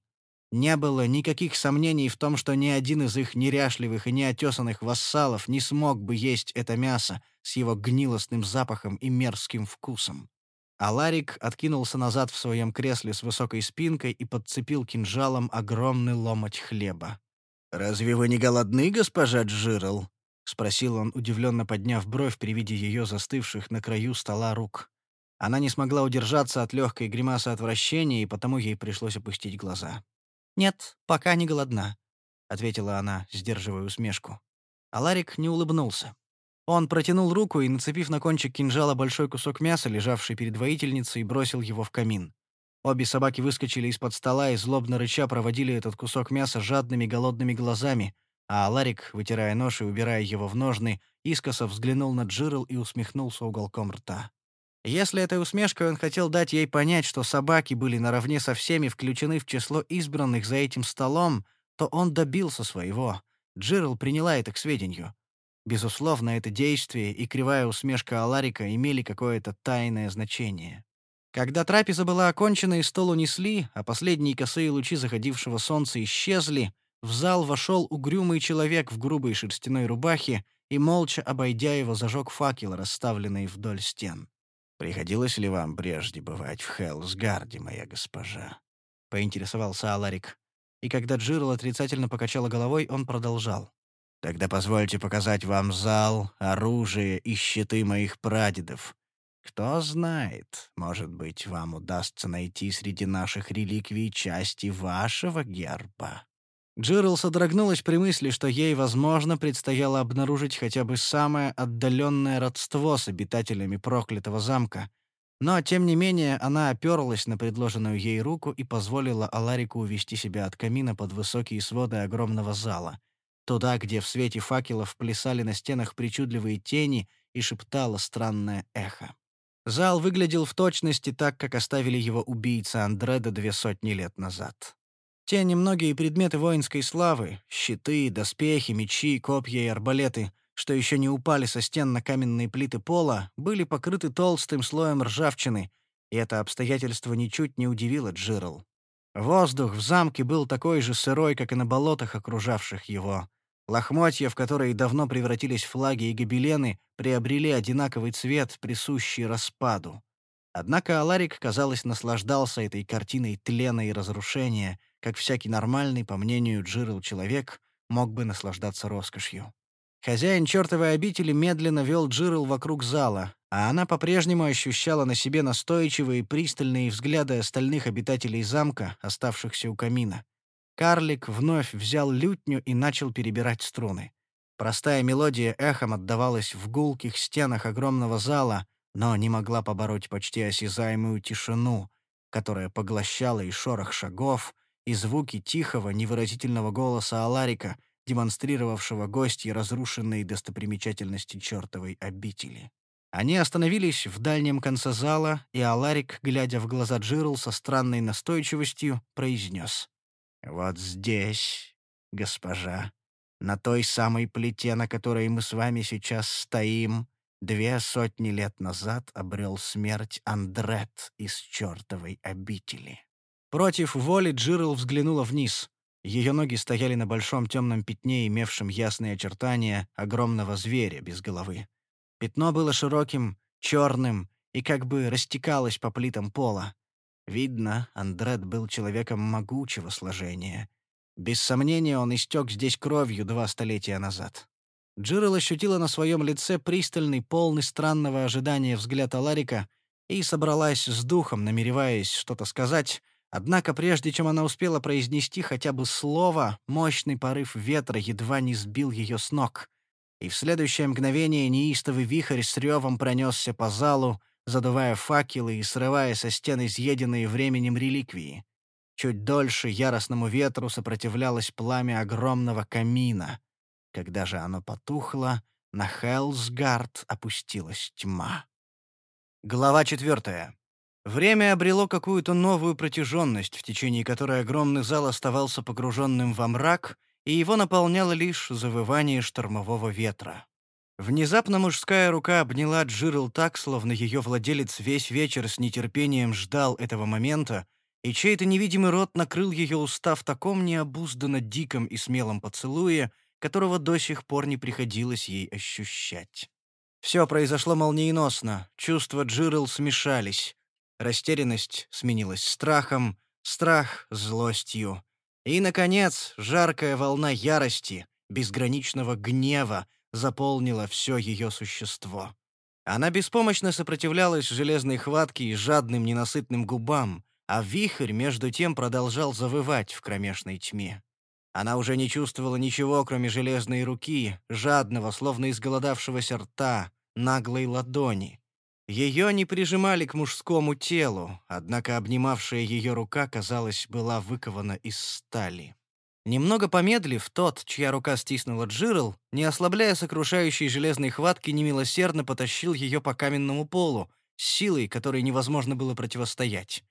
Не было никаких сомнений в том, что ни один из их неряшливых и неотесанных вассалов не смог бы есть это мясо с его гнилостным запахом и мерзким вкусом. А Ларик откинулся назад в своем кресле с высокой спинкой и подцепил кинжалом огромный ломоть хлеба. «Разве вы не голодны, госпожа Джирл?» — спросил он, удивленно подняв бровь при виде ее застывших на краю стола рук. Она не смогла удержаться от легкой гримасы отвращения, и потому ей пришлось опустить глаза. «Нет, пока не голодна», — ответила она, сдерживая усмешку. А Ларик не улыбнулся. Он протянул руку и, нацепив на кончик кинжала большой кусок мяса, лежавший перед воительницей, бросил его в камин. Обе собаки выскочили из-под стола и, злобно рыча, проводили этот кусок мяса жадными голодными глазами, а Ларик, вытирая нож и убирая его в ножны, искоса взглянул на Джирл и усмехнулся уголком рта. Если этой усмешкой он хотел дать ей понять, что собаки были наравне со всеми включены в число избранных за этим столом, то он добился своего. Джирл приняла это к сведению. Безусловно, это действие и кривая усмешка Аларика имели какое-то тайное значение. Когда трапеза была окончена и стол унесли, а последние косые лучи заходившего солнца исчезли, в зал вошел угрюмый человек в грубой шерстяной рубахе и, молча обойдя его, зажег факел, расставленный вдоль стен. «Приходилось ли вам прежде бывать в Хелсгарде, моя госпожа?» — поинтересовался Аларик. И когда Джирл отрицательно покачала головой, он продолжал. «Тогда позвольте показать вам зал, оружие и щиты моих прадедов. Кто знает, может быть, вам удастся найти среди наших реликвий части вашего герба». Джирл содрогнулась при мысли, что ей, возможно, предстояло обнаружить хотя бы самое отдаленное родство с обитателями проклятого замка. Но, тем не менее, она оперлась на предложенную ей руку и позволила Аларику увести себя от камина под высокие своды огромного зала. Туда, где в свете факелов плясали на стенах причудливые тени и шептало странное эхо. Зал выглядел в точности так, как оставили его убийца Андреда две сотни лет назад. Те немногие предметы воинской славы — щиты, доспехи, мечи, копья и арбалеты, что еще не упали со стен на каменные плиты пола, были покрыты толстым слоем ржавчины, и это обстоятельство ничуть не удивило Джирл. Воздух в замке был такой же сырой, как и на болотах, окружавших его. Лохмотья, в которые давно превратились флаги и гобелены, приобрели одинаковый цвет, присущий распаду. Однако Аларик, казалось, наслаждался этой картиной тлена и разрушения — как всякий нормальный, по мнению Джирл, человек, мог бы наслаждаться роскошью. Хозяин чертовой обители медленно вел Джирл вокруг зала, а она по-прежнему ощущала на себе настойчивые пристальные взгляды остальных обитателей замка, оставшихся у камина. Карлик вновь взял лютню и начал перебирать струны. Простая мелодия эхом отдавалась в гулких стенах огромного зала, но не могла побороть почти осязаемую тишину, которая поглощала и шорох шагов, и звуки тихого, невыразительного голоса Аларика, демонстрировавшего гостье разрушенные достопримечательности чертовой обители. Они остановились в дальнем конце зала, и Аларик, глядя в глаза Джирл со странной настойчивостью, произнес. «Вот здесь, госпожа, на той самой плите, на которой мы с вами сейчас стоим, две сотни лет назад обрел смерть Андрет из чертовой обители». Против воли Джирл взглянула вниз. Ее ноги стояли на большом темном пятне, имевшем ясные очертания огромного зверя без головы. Пятно было широким, черным и как бы растекалось по плитам пола. Видно, Андрет был человеком могучего сложения. Без сомнения, он истек здесь кровью два столетия назад. Джирл ощутила на своем лице пристальный, полный странного ожидания взгляд Аларика и собралась с духом, намереваясь что-то сказать, Однако прежде чем она успела произнести хотя бы слово, мощный порыв ветра едва не сбил ее с ног. И в следующее мгновение неистовый вихрь с ревом пронесся по залу, задувая факелы и срывая со стен изъеденные временем реликвии. Чуть дольше яростному ветру сопротивлялось пламя огромного камина. Когда же оно потухло, на Хелсгард опустилась тьма. Глава четвертая. Время обрело какую-то новую протяженность, в течение которой огромный зал оставался погруженным во мрак, и его наполняло лишь завывание штормового ветра. Внезапно мужская рука обняла Джирл так, словно ее владелец весь вечер с нетерпением ждал этого момента, и чей-то невидимый рот накрыл ее уста в таком необузданно диком и смелом поцелуе, которого до сих пор не приходилось ей ощущать. Все произошло молниеносно, чувства Джирл смешались. Растерянность сменилась страхом, страх — злостью. И, наконец, жаркая волна ярости, безграничного гнева заполнила все ее существо. Она беспомощно сопротивлялась железной хватке и жадным ненасытным губам, а вихрь между тем продолжал завывать в кромешной тьме. Она уже не чувствовала ничего, кроме железной руки, жадного, словно изголодавшегося рта, наглой ладони. Ее не прижимали к мужскому телу, однако обнимавшая ее рука, казалось, была выкована из стали. Немного помедлив, тот, чья рука стиснула Джирл, не ослабляя сокрушающей железной хватки, немилосердно потащил ее по каменному полу, с силой, которой невозможно было противостоять.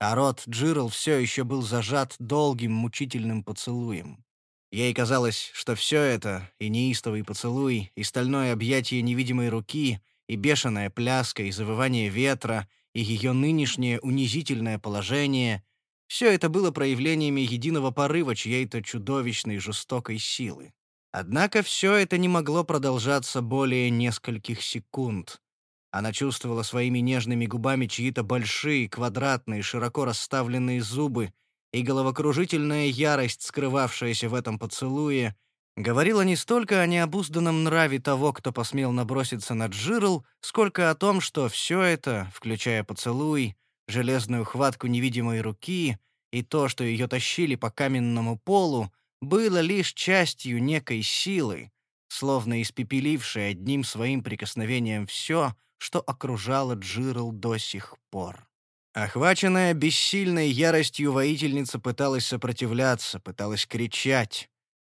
А рот Джирл все еще был зажат долгим мучительным поцелуем. Ей казалось, что все это, и неистовый поцелуй, и стальное объятие невидимой руки — и бешеная пляска, и завывание ветра, и ее нынешнее унизительное положение — все это было проявлениями единого порыва чьей-то чудовищной жестокой силы. Однако все это не могло продолжаться более нескольких секунд. Она чувствовала своими нежными губами чьи-то большие, квадратные, широко расставленные зубы, и головокружительная ярость, скрывавшаяся в этом поцелуе, говорила не столько о необузданном нраве того, кто посмел наброситься на Джирл, сколько о том, что все это, включая поцелуй, железную хватку невидимой руки и то, что ее тащили по каменному полу, было лишь частью некой силы, словно испепелившей одним своим прикосновением все, что окружало Джирл до сих пор. Охваченная бессильной яростью воительница пыталась сопротивляться, пыталась кричать.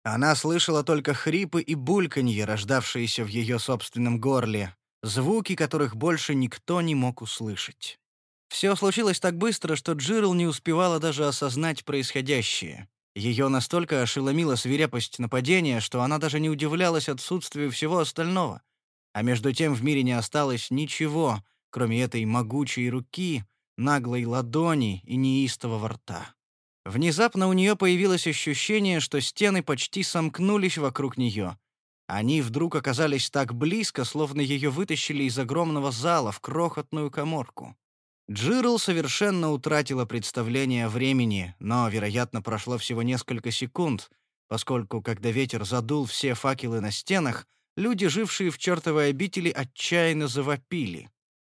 Она слышала только хрипы и бульканье, рождавшиеся в ее собственном горле, звуки которых больше никто не мог услышать. Все случилось так быстро, что Джирл не успевала даже осознать происходящее. Ее настолько ошеломила свирепость нападения, что она даже не удивлялась отсутствию всего остального. А между тем в мире не осталось ничего, кроме этой могучей руки, наглой ладони и неистового рта. Внезапно у нее появилось ощущение, что стены почти сомкнулись вокруг нее. Они вдруг оказались так близко, словно ее вытащили из огромного зала в крохотную коморку. Джирл совершенно утратила представление о времени, но, вероятно, прошло всего несколько секунд, поскольку, когда ветер задул все факелы на стенах, люди, жившие в чертовой обители, отчаянно завопили.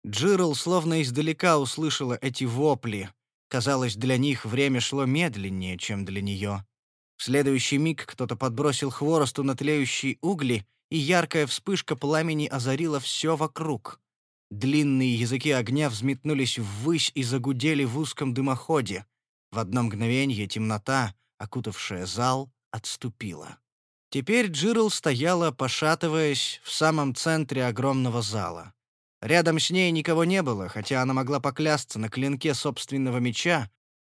Джирл словно издалека услышала эти вопли. Казалось, для них время шло медленнее, чем для нее. В следующий миг кто-то подбросил хворосту на тлеющие угли, и яркая вспышка пламени озарила все вокруг. Длинные языки огня взметнулись ввысь и загудели в узком дымоходе. В одно мгновение темнота, окутавшая зал, отступила. Теперь Джирл стояла, пошатываясь, в самом центре огромного зала. Рядом с ней никого не было, хотя она могла поклясться на клинке собственного меча,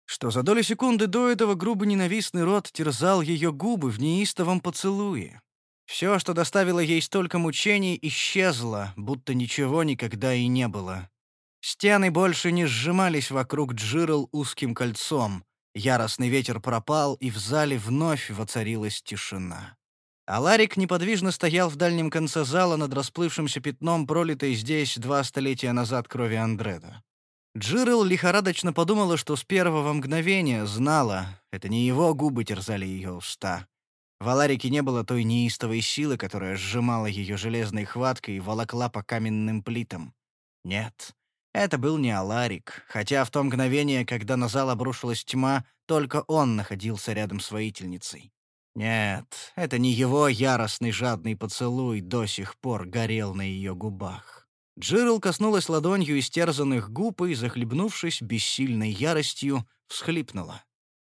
что за долю секунды до этого грубо ненавистный рот терзал ее губы в неистовом поцелуе. Все, что доставило ей столько мучений, исчезло, будто ничего никогда и не было. Стены больше не сжимались вокруг Джирл узким кольцом. Яростный ветер пропал, и в зале вновь воцарилась тишина. А Ларик неподвижно стоял в дальнем конце зала над расплывшимся пятном, пролитой здесь два столетия назад крови Андреда. Джирл лихорадочно подумала, что с первого мгновения знала, это не его губы терзали ее уста. В Аларике не было той неистовой силы, которая сжимала ее железной хваткой и волокла по каменным плитам. Нет, это был не Аларик, хотя в то мгновение, когда на зал обрушилась тьма, только он находился рядом с воительницей. Нет, это не его яростный жадный поцелуй до сих пор горел на ее губах. Джирл коснулась ладонью истерзанных губ и, захлебнувшись бессильной яростью, всхлипнула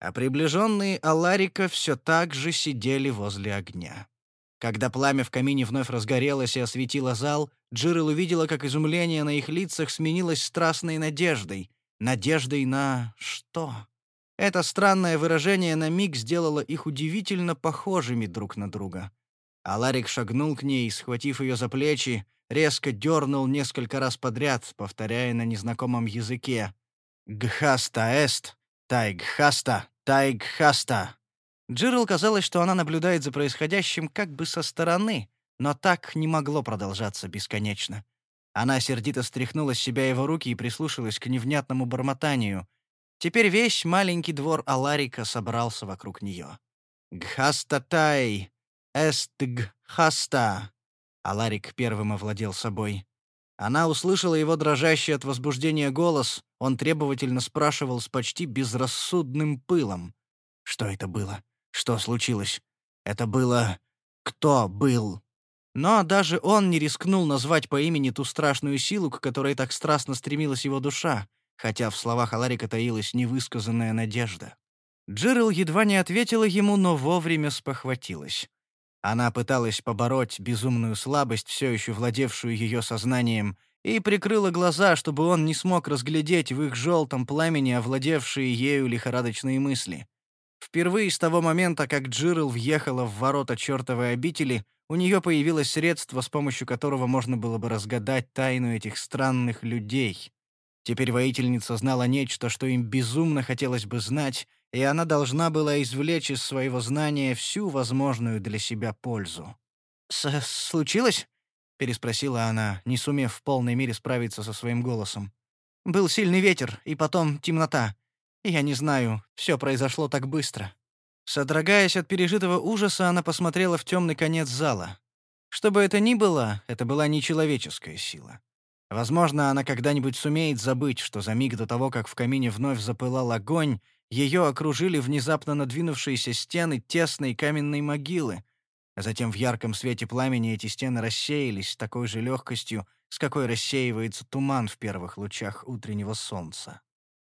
а приближенные Аларика все так же сидели возле огня. Когда пламя в камине вновь разгорелось и осветило зал, Джирл увидела, как изумление на их лицах сменилось страстной надеждой. Надеждой на что? Это странное выражение на миг сделало их удивительно похожими друг на друга. Аларик шагнул к ней, схватив ее за плечи, резко дернул несколько раз подряд, повторяя на незнакомом языке «Гхаста эст, тайгхаста». Тайгхаста. Джирл казалось, что она наблюдает за происходящим как бы со стороны, но так не могло продолжаться бесконечно. Она сердито стряхнула с себя его руки и прислушалась к невнятному бормотанию. Теперь весь маленький двор Аларика собрался вокруг нее. «Гхаста тай! Эстгхаста!» Аларик первым овладел собой. Она услышала его дрожащий от возбуждения голос. Он требовательно спрашивал с почти безрассудным пылом. Что это было? Что случилось? Это было... Кто был? Но даже он не рискнул назвать по имени ту страшную силу, к которой так страстно стремилась его душа, хотя в словах Аларика таилась невысказанная надежда. Джерил едва не ответила ему, но вовремя спохватилась. Она пыталась побороть безумную слабость, все еще владевшую ее сознанием, и прикрыла глаза, чтобы он не смог разглядеть в их желтом пламени овладевшие ею лихорадочные мысли. Впервые с того момента, как Джирл въехала в ворота чертовой обители, у нее появилось средство, с помощью которого можно было бы разгадать тайну этих странных людей. Теперь воительница знала нечто, что им безумно хотелось бы знать, и она должна была извлечь из своего знания всю возможную для себя пользу. «С «Случилось?» — переспросила она, не сумев в полной мере справиться со своим голосом. «Был сильный ветер, и потом темнота. Я не знаю, все произошло так быстро». Содрогаясь от пережитого ужаса, она посмотрела в темный конец зала. Что бы это ни было, это была нечеловеческая сила. Возможно, она когда-нибудь сумеет забыть, что за миг до того, как в камине вновь запылал огонь, ее окружили внезапно надвинувшиеся стены тесной каменной могилы, а затем в ярком свете пламени эти стены рассеялись с такой же легкостью, с какой рассеивается туман в первых лучах утреннего солнца.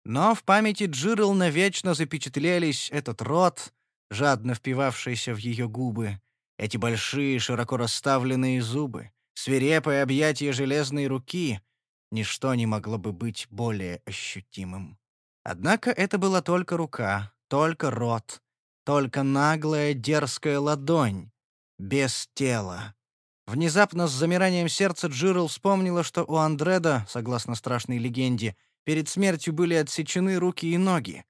Но в памяти Джирл навечно запечатлелись этот рот, жадно впивавшийся в ее губы, эти большие, широко расставленные зубы, свирепое объятие железной руки — ничто не могло бы быть более ощутимым. Однако это была только рука, только рот, только наглая дерзкая ладонь, без тела. Внезапно с замиранием сердца Джирл вспомнила, что у Андреда, согласно страшной легенде, перед смертью были отсечены руки и ноги.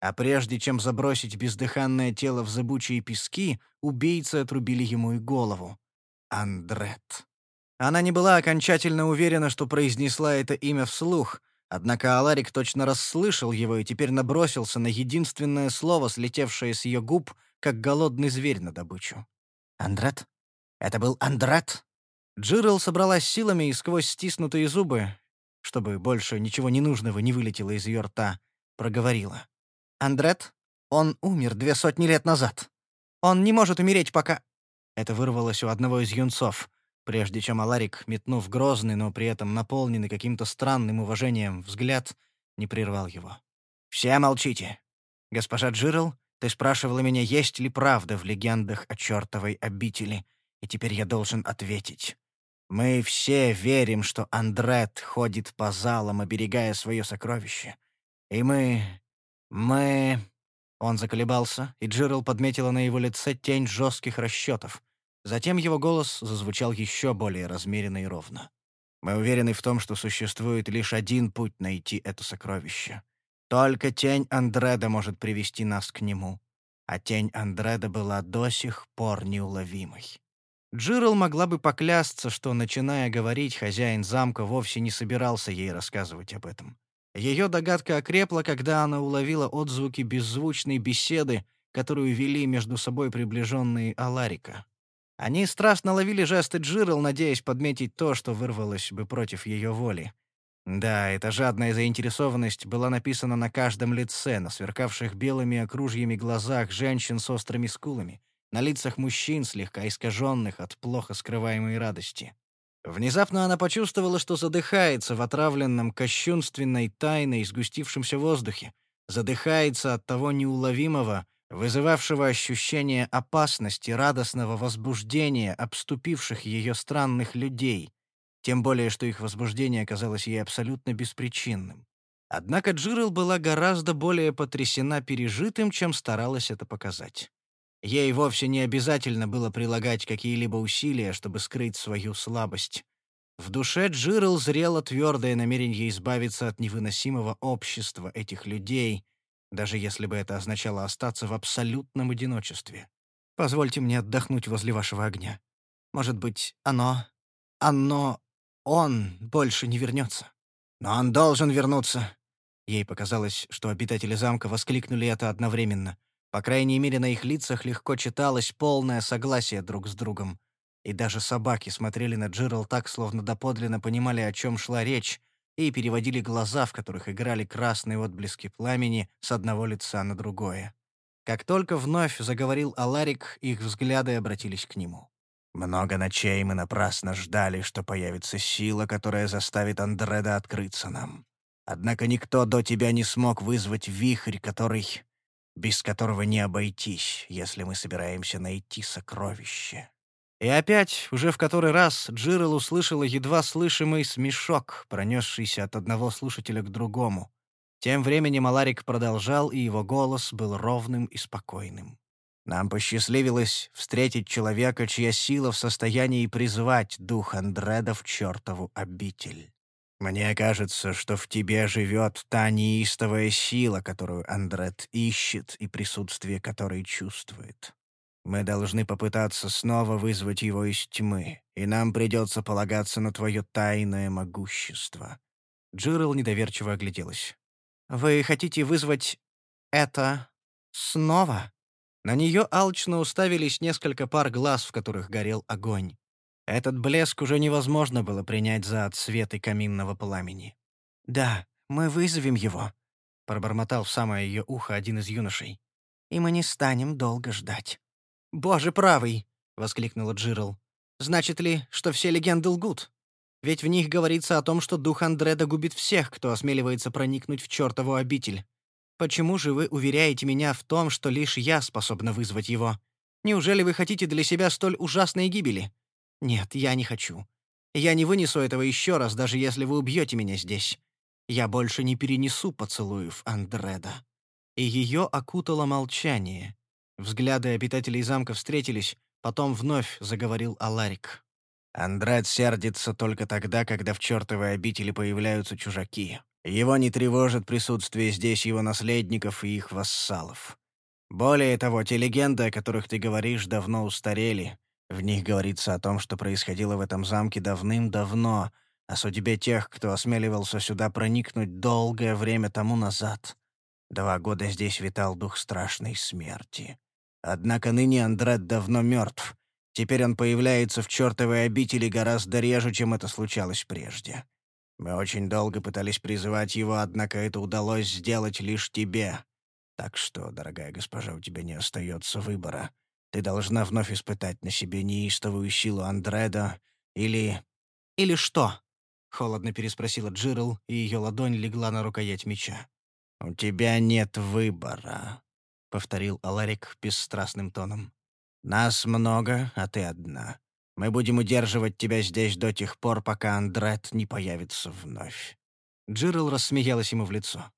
А прежде чем забросить бездыханное тело в зыбучие пески, убийцы отрубили ему и голову. Андрет. Она не была окончательно уверена, что произнесла это имя вслух, однако Аларик точно расслышал его и теперь набросился на единственное слово, слетевшее с ее губ, как голодный зверь на добычу. «Андрет? Это был Андрет?» Джирл собралась силами и сквозь стиснутые зубы, чтобы больше ничего ненужного не вылетело из ее рта, проговорила. «Андрет? Он умер две сотни лет назад. Он не может умереть, пока...» Это вырвалось у одного из юнцов прежде чем Аларик, метнув грозный, но при этом наполненный каким-то странным уважением взгляд, не прервал его. «Все молчите. Госпожа Джирл, ты спрашивала меня, есть ли правда в легендах о чертовой обители, и теперь я должен ответить. Мы все верим, что Андрет ходит по залам, оберегая свое сокровище. И мы... мы...» Он заколебался, и Джирл подметила на его лице тень жестких расчетов. Затем его голос зазвучал еще более размеренно и ровно. «Мы уверены в том, что существует лишь один путь найти это сокровище. Только тень Андреда может привести нас к нему. А тень Андреда была до сих пор неуловимой». Джирл могла бы поклясться, что, начиная говорить, хозяин замка вовсе не собирался ей рассказывать об этом. Ее догадка окрепла, когда она уловила отзвуки беззвучной беседы, которую вели между собой приближенные Аларика. Они страстно ловили жесты Джирл, надеясь подметить то, что вырвалось бы против ее воли. Да, эта жадная заинтересованность была написана на каждом лице, на сверкавших белыми окружьями глазах женщин с острыми скулами, на лицах мужчин, слегка искаженных от плохо скрываемой радости. Внезапно она почувствовала, что задыхается в отравленном кощунственной тайной сгустившемся воздухе, задыхается от того неуловимого, вызывавшего ощущение опасности, радостного возбуждения обступивших ее странных людей, тем более что их возбуждение казалось ей абсолютно беспричинным. Однако Джирл была гораздо более потрясена пережитым, чем старалась это показать. Ей вовсе не обязательно было прилагать какие-либо усилия, чтобы скрыть свою слабость. В душе Джирл зрело твердое намерение избавиться от невыносимого общества этих людей — даже если бы это означало остаться в абсолютном одиночестве. Позвольте мне отдохнуть возле вашего огня. Может быть, оно... оно... он больше не вернется. Но он должен вернуться. Ей показалось, что обитатели замка воскликнули это одновременно. По крайней мере, на их лицах легко читалось полное согласие друг с другом. И даже собаки смотрели на Джирл так, словно доподлинно понимали, о чем шла речь, и переводили глаза, в которых играли красные отблески пламени с одного лица на другое. Как только вновь заговорил Аларик, их взгляды обратились к нему. «Много ночей мы напрасно ждали, что появится сила, которая заставит Андреда открыться нам. Однако никто до тебя не смог вызвать вихрь, который... без которого не обойтись, если мы собираемся найти сокровище». И опять, уже в который раз, Джирл услышала едва слышимый смешок, пронесшийся от одного слушателя к другому. Тем временем Аларик продолжал, и его голос был ровным и спокойным. «Нам посчастливилось встретить человека, чья сила в состоянии призвать дух Андреда в чертову обитель. Мне кажется, что в тебе живет та неистовая сила, которую Андред ищет и присутствие которой чувствует. Мы должны попытаться снова вызвать его из тьмы, и нам придется полагаться на твое тайное могущество». Джирл недоверчиво огляделась. «Вы хотите вызвать это снова?» На нее алчно уставились несколько пар глаз, в которых горел огонь. Этот блеск уже невозможно было принять за отсветы каминного пламени. «Да, мы вызовем его. — пробормотал в самое ее ухо один из юношей. «И мы не станем долго ждать». «Боже правый!» — воскликнула Джирл. «Значит ли, что все легенды лгут? Ведь в них говорится о том, что дух Андреда губит всех, кто осмеливается проникнуть в чертову обитель. Почему же вы уверяете меня в том, что лишь я способна вызвать его? Неужели вы хотите для себя столь ужасной гибели? Нет, я не хочу. Я не вынесу этого еще раз, даже если вы убьете меня здесь. Я больше не перенесу поцелуев Андреда». И ее окутало молчание. Взгляды обитателей замка встретились, потом вновь заговорил Аларик. Андред сердится только тогда, когда в чертовой обители появляются чужаки. Его не тревожит присутствие здесь его наследников и их вассалов. Более того, те легенды, о которых ты говоришь, давно устарели. В них говорится о том, что происходило в этом замке давным-давно, о судьбе тех, кто осмеливался сюда проникнуть долгое время тому назад. Два года здесь витал дух страшной смерти. Однако ныне Андред давно мертв. Теперь он появляется в чертовой обители гораздо реже, чем это случалось прежде. Мы очень долго пытались призывать его, однако это удалось сделать лишь тебе. Так что, дорогая госпожа, у тебя не остается выбора. Ты должна вновь испытать на себе неистовую силу Андреда или... «Или что?» — холодно переспросила Джирл, и ее ладонь легла на рукоять меча. «У тебя нет выбора», — повторил Аларик бесстрастным тоном. «Нас много, а ты одна. Мы будем удерживать тебя здесь до тех пор, пока Андрет не появится вновь». Джирл рассмеялась ему в лицо.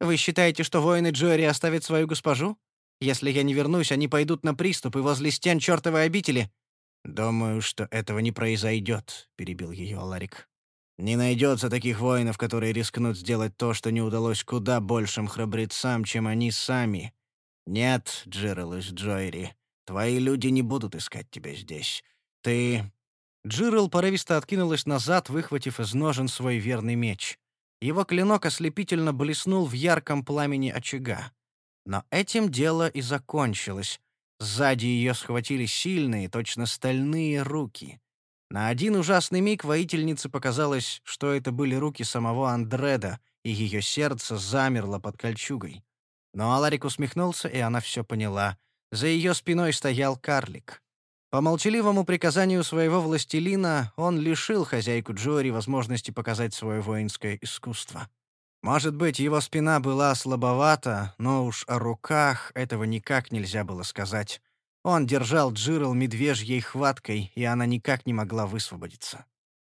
«Вы считаете, что воины Джоэри оставят свою госпожу? Если я не вернусь, они пойдут на приступ и возле стен чертовой обители». «Думаю, что этого не произойдет», — перебил ее Аларик. Не найдется таких воинов, которые рискнут сделать то, что не удалось куда большим храбрецам, чем они сами. Нет, Джирл из Джойри, твои люди не будут искать тебя здесь. Ты...» Джирл порывисто откинулась назад, выхватив из ножен свой верный меч. Его клинок ослепительно блеснул в ярком пламени очага. Но этим дело и закончилось. Сзади ее схватили сильные, точно стальные руки. На один ужасный миг воительнице показалось, что это были руки самого Андреда, и ее сердце замерло под кольчугой. Но Аларик усмехнулся, и она все поняла. За ее спиной стоял карлик. По молчаливому приказанию своего властелина он лишил хозяйку Джори возможности показать свое воинское искусство. Может быть, его спина была слабовата, но уж о руках этого никак нельзя было сказать. Он держал Джирл медвежьей хваткой, и она никак не могла высвободиться.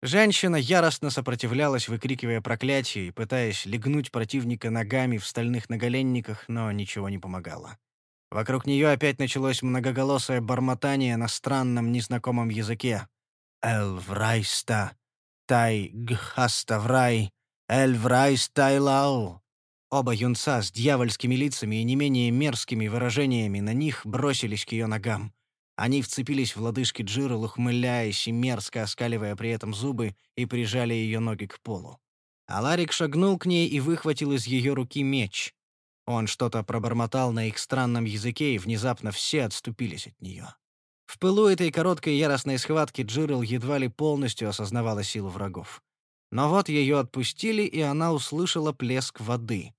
Женщина яростно сопротивлялась, выкрикивая проклятие и пытаясь легнуть противника ногами в стальных наголенниках, но ничего не помогало. Вокруг нее опять началось многоголосое бормотание на странном незнакомом языке. «Элврайста, тай гхаставрай, эльврайстайлау». Оба юнца с дьявольскими лицами и не менее мерзкими выражениями на них бросились к ее ногам. Они вцепились в лодыжки Джирл, ухмыляясь и мерзко оскаливая при этом зубы, и прижали ее ноги к полу. Аларик шагнул к ней и выхватил из ее руки меч. Он что-то пробормотал на их странном языке, и внезапно все отступились от нее. В пылу этой короткой яростной схватки Джирл едва ли полностью осознавала силу врагов. Но вот ее отпустили, и она услышала плеск воды.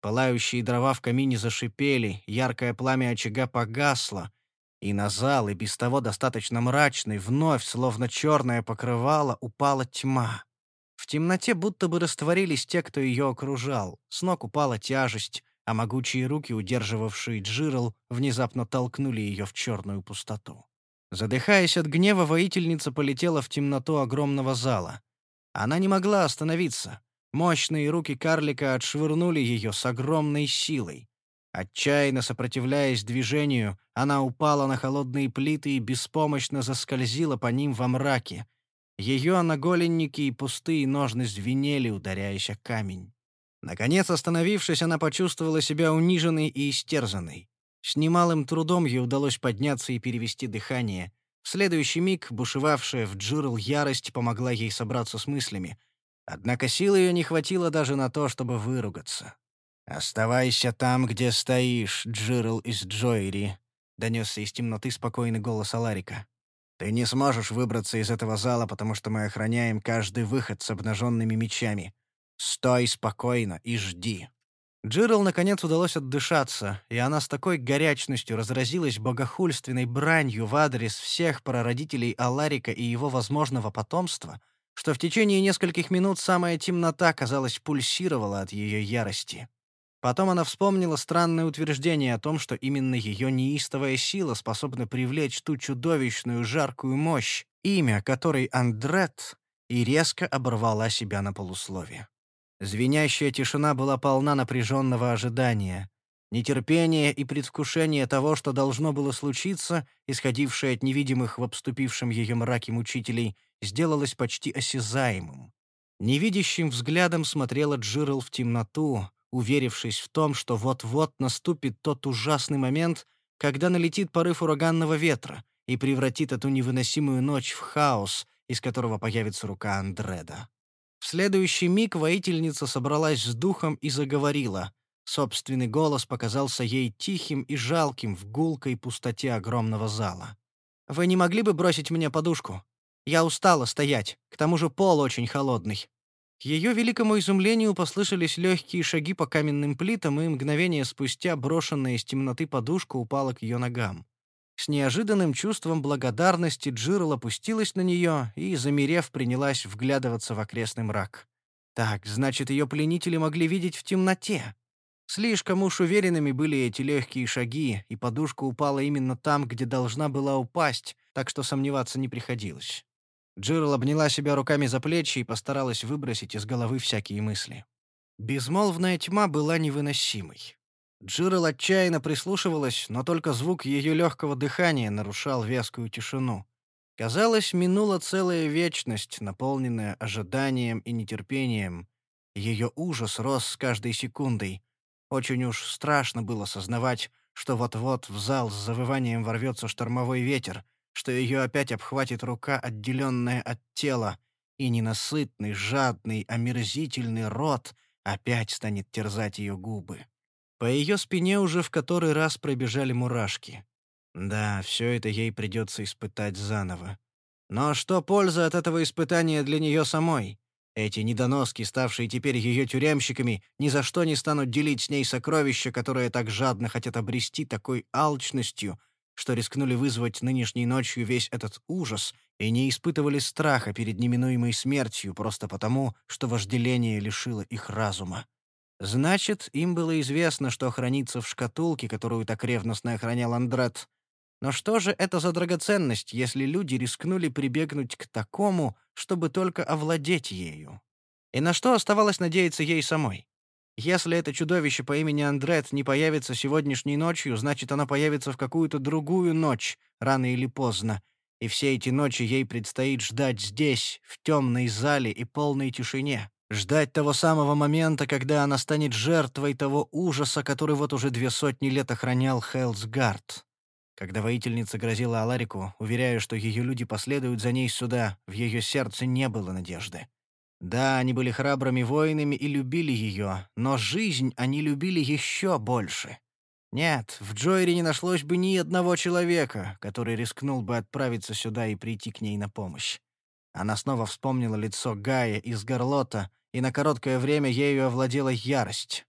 Пылающие дрова в камине зашипели, яркое пламя очага погасло, и на зал, и без того достаточно мрачный, вновь, словно черное покрывало, упала тьма. В темноте будто бы растворились те, кто ее окружал. С ног упала тяжесть, а могучие руки, удерживавшие Джирл, внезапно толкнули ее в черную пустоту. Задыхаясь от гнева, воительница полетела в темноту огромного зала. Она не могла остановиться. Мощные руки карлика отшвырнули ее с огромной силой. Отчаянно сопротивляясь движению, она упала на холодные плиты и беспомощно заскользила по ним во мраке. Ее наголенники и пустые ножны звенели, ударяясь о камень. Наконец, остановившись, она почувствовала себя униженной и истерзанной. С немалым трудом ей удалось подняться и перевести дыхание. В следующий миг бушевавшая в Джирл ярость помогла ей собраться с мыслями — Однако сил ее не хватило даже на то, чтобы выругаться. «Оставайся там, где стоишь, Джирл из Джойри», — донесся из темноты спокойный голос Аларика. «Ты не сможешь выбраться из этого зала, потому что мы охраняем каждый выход с обнаженными мечами. Стой спокойно и жди». Джирл наконец удалось отдышаться, и она с такой горячностью разразилась богохульственной бранью в адрес всех прародителей Аларика и его возможного потомства, что в течение нескольких минут самая темнота, казалось, пульсировала от ее ярости. Потом она вспомнила странное утверждение о том, что именно ее неистовая сила способна привлечь ту чудовищную жаркую мощь, имя которой Андрет, и резко оборвала себя на полусловие. Звенящая тишина была полна напряженного ожидания. Нетерпение и предвкушение того, что должно было случиться, исходившее от невидимых в обступившем ее мраке мучителей, сделалось почти осязаемым. Невидящим взглядом смотрела Джирл в темноту, уверившись в том, что вот-вот наступит тот ужасный момент, когда налетит порыв ураганного ветра и превратит эту невыносимую ночь в хаос, из которого появится рука Андреда. В следующий миг воительница собралась с духом и заговорила. Собственный голос показался ей тихим и жалким в гулкой пустоте огромного зала. «Вы не могли бы бросить мне подушку? Я устала стоять, к тому же пол очень холодный». Ее великому изумлению послышались легкие шаги по каменным плитам, и мгновение спустя брошенная из темноты подушка упала к ее ногам. С неожиданным чувством благодарности Джирл опустилась на нее и, замерев, принялась вглядываться в окрестный мрак. Так, значит, ее пленители могли видеть в темноте. Слишком уж уверенными были эти легкие шаги, и подушка упала именно там, где должна была упасть, так что сомневаться не приходилось. Джирл обняла себя руками за плечи и постаралась выбросить из головы всякие мысли. Безмолвная тьма была невыносимой. Джирл отчаянно прислушивалась, но только звук ее легкого дыхания нарушал вязкую тишину. Казалось, минула целая вечность, наполненная ожиданием и нетерпением. Ее ужас рос с каждой секундой. Очень уж страшно было сознавать, что вот-вот в зал с завыванием ворвется штормовой ветер, что ее опять обхватит рука, отделенная от тела, и ненасытный, жадный, омерзительный рот опять станет терзать ее губы. По ее спине уже в который раз пробежали мурашки. Да, все это ей придется испытать заново. Но что польза от этого испытания для нее самой? Эти недоноски, ставшие теперь ее тюремщиками, ни за что не станут делить с ней сокровища, которые так жадно хотят обрести такой алчностью, что рискнули вызвать нынешней ночью весь этот ужас и не испытывали страха перед неминуемой смертью просто потому, что вожделение лишило их разума. Значит, им было известно, что хранится в шкатулке, которую так ревностно охранял Андрет. Но что же это за драгоценность, если люди рискнули прибегнуть к такому, чтобы только овладеть ею? И на что оставалось надеяться ей самой? Если это чудовище по имени Андрет не появится сегодняшней ночью, значит, оно появится в какую-то другую ночь, рано или поздно, и все эти ночи ей предстоит ждать здесь, в темной зале и полной тишине. Ждать того самого момента, когда она станет жертвой того ужаса, который вот уже две сотни лет охранял Хелсгард. Когда воительница грозила Аларику, уверяя, что ее люди последуют за ней сюда, в ее сердце не было надежды. Да, они были храбрыми воинами и любили ее, но жизнь они любили еще больше. Нет, в Джойре не нашлось бы ни одного человека, который рискнул бы отправиться сюда и прийти к ней на помощь. Она снова вспомнила лицо Гая из Горлота, и на короткое время ею овладела ярость.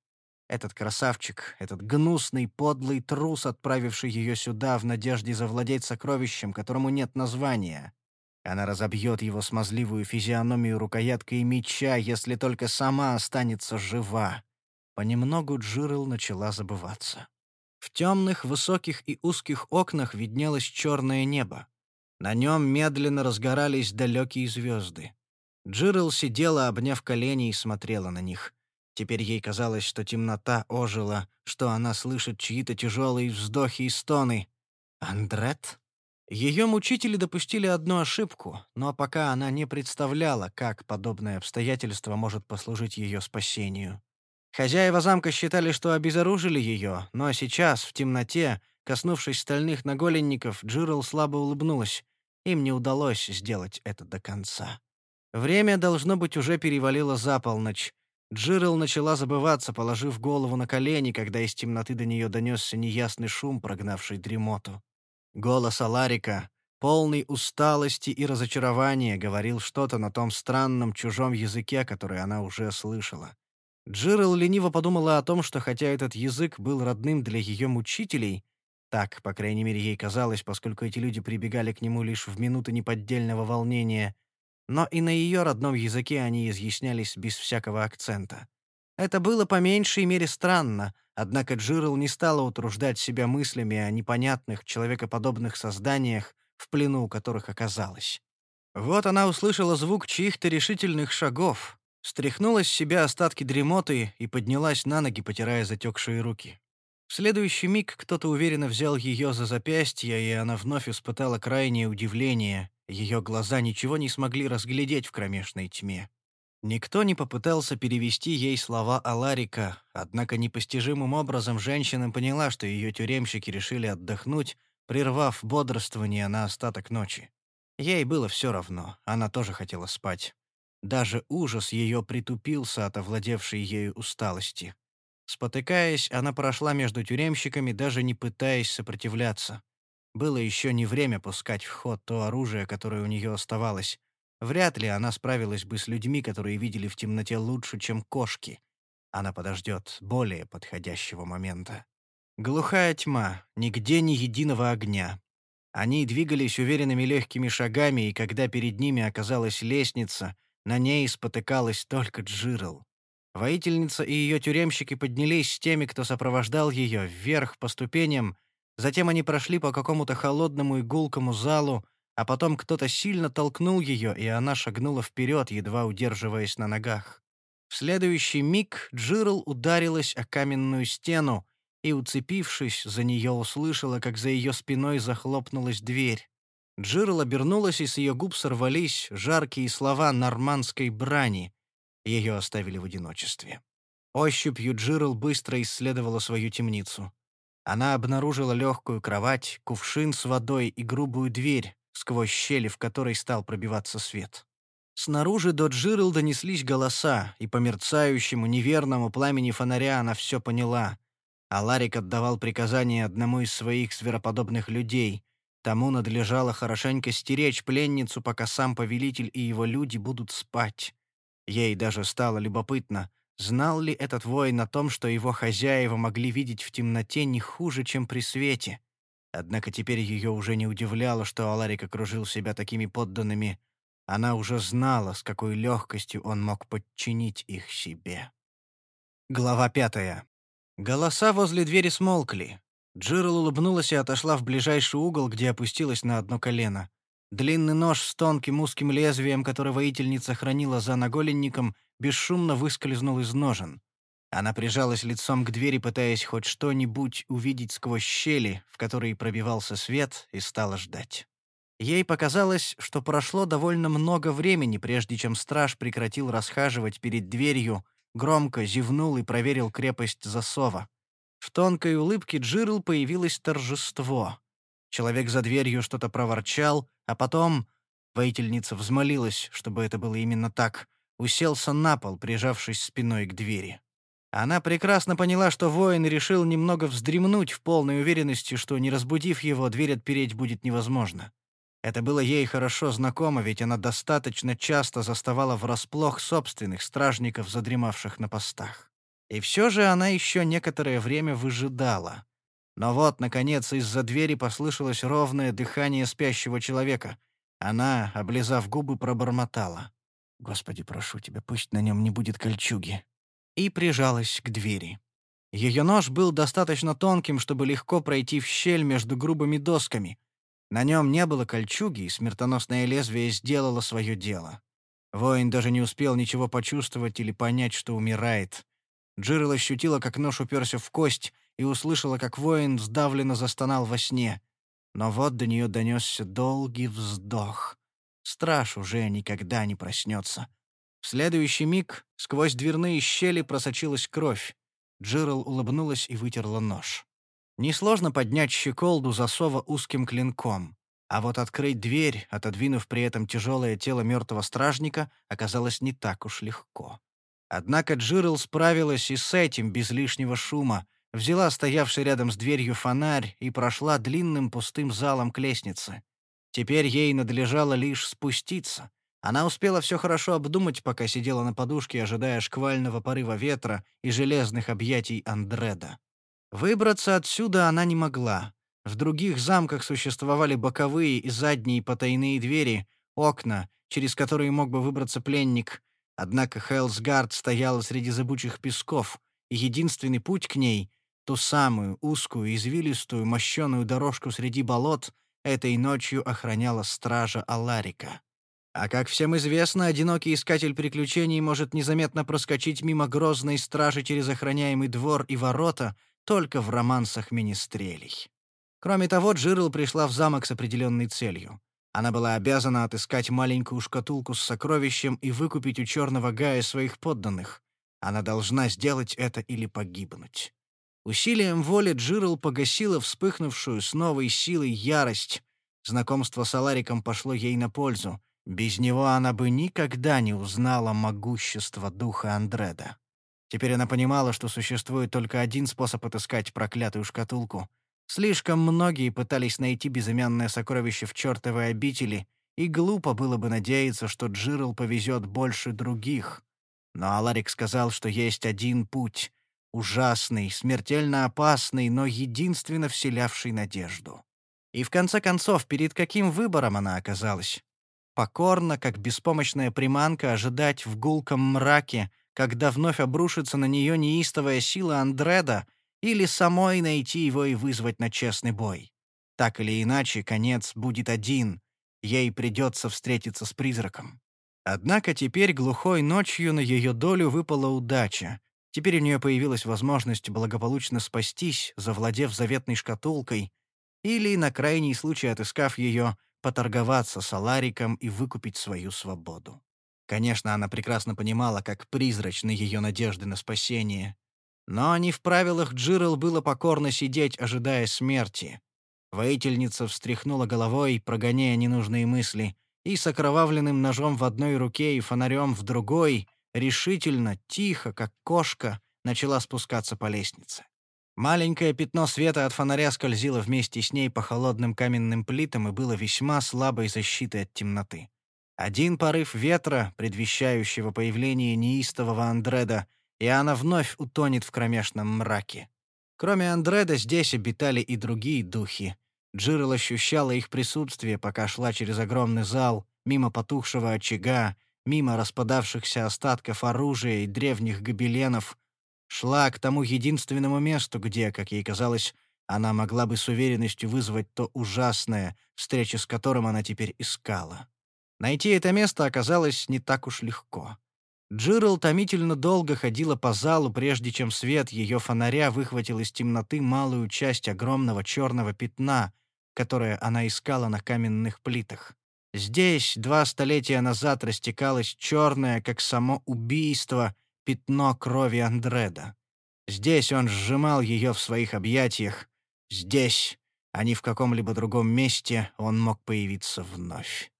Этот красавчик, этот гнусный, подлый трус, отправивший ее сюда в надежде завладеть сокровищем, которому нет названия. Она разобьет его смазливую физиономию рукояткой меча, если только сама останется жива. Понемногу Джирл начала забываться. В темных, высоких и узких окнах виднелось черное небо. На нем медленно разгорались далекие звезды. Джирл сидела, обняв колени, и смотрела на них. Теперь ей казалось, что темнота ожила, что она слышит чьи-то тяжелые вздохи и стоны. «Андрет?» Ее мучители допустили одну ошибку, но пока она не представляла, как подобное обстоятельство может послужить ее спасению. Хозяева замка считали, что обезоружили ее, но сейчас, в темноте, Коснувшись стальных наголенников, Джирл слабо улыбнулась. Им не удалось сделать это до конца. Время, должно быть, уже перевалило за полночь. Джирл начала забываться, положив голову на колени, когда из темноты до нее донесся неясный шум, прогнавший дремоту. Голос Аларика, полный усталости и разочарования, говорил что-то на том странном чужом языке, который она уже слышала. Джирл лениво подумала о том, что хотя этот язык был родным для ее мучителей, так, по крайней мере, ей казалось, поскольку эти люди прибегали к нему лишь в минуты неподдельного волнения, но и на ее родном языке они изъяснялись без всякого акцента. Это было по меньшей мере странно, однако Джирл не стала утруждать себя мыслями о непонятных, человекоподобных созданиях, в плену у которых оказалась. Вот она услышала звук чьих-то решительных шагов, стряхнула с себя остатки дремоты и поднялась на ноги, потирая затекшие руки. В следующий миг кто-то уверенно взял ее за запястье, и она вновь испытала крайнее удивление. Ее глаза ничего не смогли разглядеть в кромешной тьме. Никто не попытался перевести ей слова Аларика, однако непостижимым образом женщина поняла, что ее тюремщики решили отдохнуть, прервав бодрствование на остаток ночи. Ей было все равно, она тоже хотела спать. Даже ужас ее притупился от овладевшей ею усталости. Спотыкаясь, она прошла между тюремщиками, даже не пытаясь сопротивляться. Было еще не время пускать в ход то оружие, которое у нее оставалось. Вряд ли она справилась бы с людьми, которые видели в темноте лучше, чем кошки. Она подождет более подходящего момента. Глухая тьма, нигде ни единого огня. Они двигались уверенными легкими шагами, и когда перед ними оказалась лестница, на ней спотыкалась только Джирл. Воительница и ее тюремщики поднялись с теми, кто сопровождал ее, вверх по ступеням, затем они прошли по какому-то холодному и гулкому залу, а потом кто-то сильно толкнул ее, и она шагнула вперед, едва удерживаясь на ногах. В следующий миг Джирл ударилась о каменную стену и, уцепившись за нее, услышала, как за ее спиной захлопнулась дверь. Джирл обернулась, и с ее губ сорвались жаркие слова нормандской брани. Ее оставили в одиночестве. Ощупью Джирл быстро исследовала свою темницу. Она обнаружила легкую кровать, кувшин с водой и грубую дверь, сквозь щели в которой стал пробиваться свет. Снаружи до Джирл донеслись голоса, и по мерцающему неверному пламени фонаря она все поняла. А Ларик отдавал приказание одному из своих звероподобных людей. Тому надлежало хорошенько стеречь пленницу, пока сам повелитель и его люди будут спать. Ей даже стало любопытно, знал ли этот воин о том, что его хозяева могли видеть в темноте не хуже, чем при свете. Однако теперь ее уже не удивляло, что Аларик окружил себя такими подданными. Она уже знала, с какой легкостью он мог подчинить их себе. Глава пятая. Голоса возле двери смолкли. Джирл улыбнулась и отошла в ближайший угол, где опустилась на одно колено. Длинный нож с тонким узким лезвием, который воительница хранила за наголенником, бесшумно выскользнул из ножен. Она прижалась лицом к двери, пытаясь хоть что-нибудь увидеть сквозь щели, в которые пробивался свет, и стала ждать. Ей показалось, что прошло довольно много времени, прежде чем страж прекратил расхаживать перед дверью, громко зевнул и проверил крепость засова. В тонкой улыбке Джирл появилось торжество. Человек за дверью что-то проворчал, а потом... Воительница взмолилась, чтобы это было именно так. Уселся на пол, прижавшись спиной к двери. Она прекрасно поняла, что воин решил немного вздремнуть в полной уверенности, что, не разбудив его, дверь отпереть будет невозможно. Это было ей хорошо знакомо, ведь она достаточно часто заставала врасплох собственных стражников, задремавших на постах. И все же она еще некоторое время выжидала. Но вот, наконец, из-за двери послышалось ровное дыхание спящего человека. Она, облизав губы, пробормотала. «Господи, прошу тебя, пусть на нем не будет кольчуги». И прижалась к двери. Ее нож был достаточно тонким, чтобы легко пройти в щель между грубыми досками. На нем не было кольчуги, и смертоносное лезвие сделало свое дело. Воин даже не успел ничего почувствовать или понять, что умирает. Джирл ощутила, как нож уперся в кость, и услышала, как воин сдавленно застонал во сне. Но вот до нее донесся долгий вздох. Страж уже никогда не проснется. В следующий миг сквозь дверные щели просочилась кровь. Джирл улыбнулась и вытерла нож. Несложно поднять щеколду засова узким клинком. А вот открыть дверь, отодвинув при этом тяжелое тело мертвого стражника, оказалось не так уж легко. Однако Джирл справилась и с этим без лишнего шума, взяла стоявший рядом с дверью фонарь и прошла длинным пустым залом к лестнице. Теперь ей надлежало лишь спуститься. Она успела все хорошо обдумать, пока сидела на подушке, ожидая шквального порыва ветра и железных объятий Андреда. Выбраться отсюда она не могла. В других замках существовали боковые и задние потайные двери, окна, через которые мог бы выбраться пленник. Однако Хелсгард стояла среди зыбучих песков, и единственный путь к ней — ту самую узкую, извилистую, мощеную дорожку среди болот — этой ночью охраняла стража Аларика. А как всем известно, одинокий искатель приключений может незаметно проскочить мимо грозной стражи через охраняемый двор и ворота только в романсах министрелей. Кроме того, Джирл пришла в замок с определенной целью. Она была обязана отыскать маленькую шкатулку с сокровищем и выкупить у черного Гая своих подданных. Она должна сделать это или погибнуть. Усилием воли Джирл погасила вспыхнувшую с новой силой ярость. Знакомство с Алариком пошло ей на пользу. Без него она бы никогда не узнала могущество духа Андреда. Теперь она понимала, что существует только один способ отыскать проклятую шкатулку — Слишком многие пытались найти безымянное сокровище в чертовой обители, и глупо было бы надеяться, что Джирл повезет больше других. Но Аларик сказал, что есть один путь — ужасный, смертельно опасный, но единственно вселявший надежду. И в конце концов, перед каким выбором она оказалась? Покорно, как беспомощная приманка, ожидать в гулком мраке, когда вновь обрушится на нее неистовая сила Андреда, или самой найти его и вызвать на честный бой. Так или иначе, конец будет один. Ей придется встретиться с призраком. Однако теперь глухой ночью на ее долю выпала удача. Теперь у нее появилась возможность благополучно спастись, завладев заветной шкатулкой, или, на крайний случай отыскав ее, поторговаться с Алариком и выкупить свою свободу. Конечно, она прекрасно понимала, как призрачны ее надежды на спасение. Но не в правилах Джирл было покорно сидеть, ожидая смерти. Воительница встряхнула головой, прогоняя ненужные мысли, и с окровавленным ножом в одной руке и фонарем в другой, решительно, тихо, как кошка, начала спускаться по лестнице. Маленькое пятно света от фонаря скользило вместе с ней по холодным каменным плитам и было весьма слабой защитой от темноты. Один порыв ветра, предвещающего появление неистового Андреда, и она вновь утонет в кромешном мраке. Кроме Андреда здесь обитали и другие духи. Джирл ощущала их присутствие, пока шла через огромный зал, мимо потухшего очага, мимо распадавшихся остатков оружия и древних гобеленов, шла к тому единственному месту, где, как ей казалось, она могла бы с уверенностью вызвать то ужасное, встреча с которым она теперь искала. Найти это место оказалось не так уж легко. Джирл томительно долго ходила по залу, прежде чем свет ее фонаря выхватил из темноты малую часть огромного черного пятна, которое она искала на каменных плитах. Здесь два столетия назад растекалось черное, как само убийство, пятно крови Андреда. Здесь он сжимал ее в своих объятиях. Здесь, а не в каком-либо другом месте, он мог появиться вновь.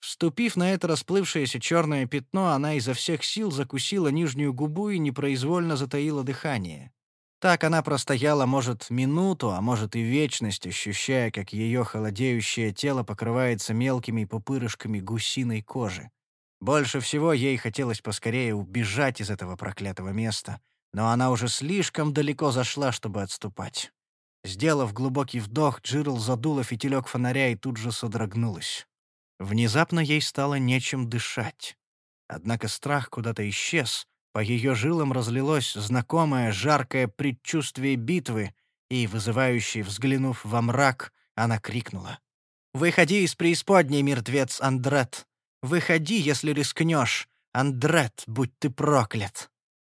Вступив на это расплывшееся черное пятно, она изо всех сил закусила нижнюю губу и непроизвольно затаила дыхание. Так она простояла, может, минуту, а может и вечность, ощущая, как ее холодеющее тело покрывается мелкими пупырышками гусиной кожи. Больше всего ей хотелось поскорее убежать из этого проклятого места, но она уже слишком далеко зашла, чтобы отступать. Сделав глубокий вдох, Джирл задула фитилек фонаря и тут же содрогнулась. Внезапно ей стало нечем дышать. Однако страх куда-то исчез, по ее жилам разлилось знакомое жаркое предчувствие битвы, и, вызывающий, взглянув во мрак, она крикнула. «Выходи из преисподней, мертвец Андрет! Выходи, если рискнешь! Андрет, будь ты проклят!»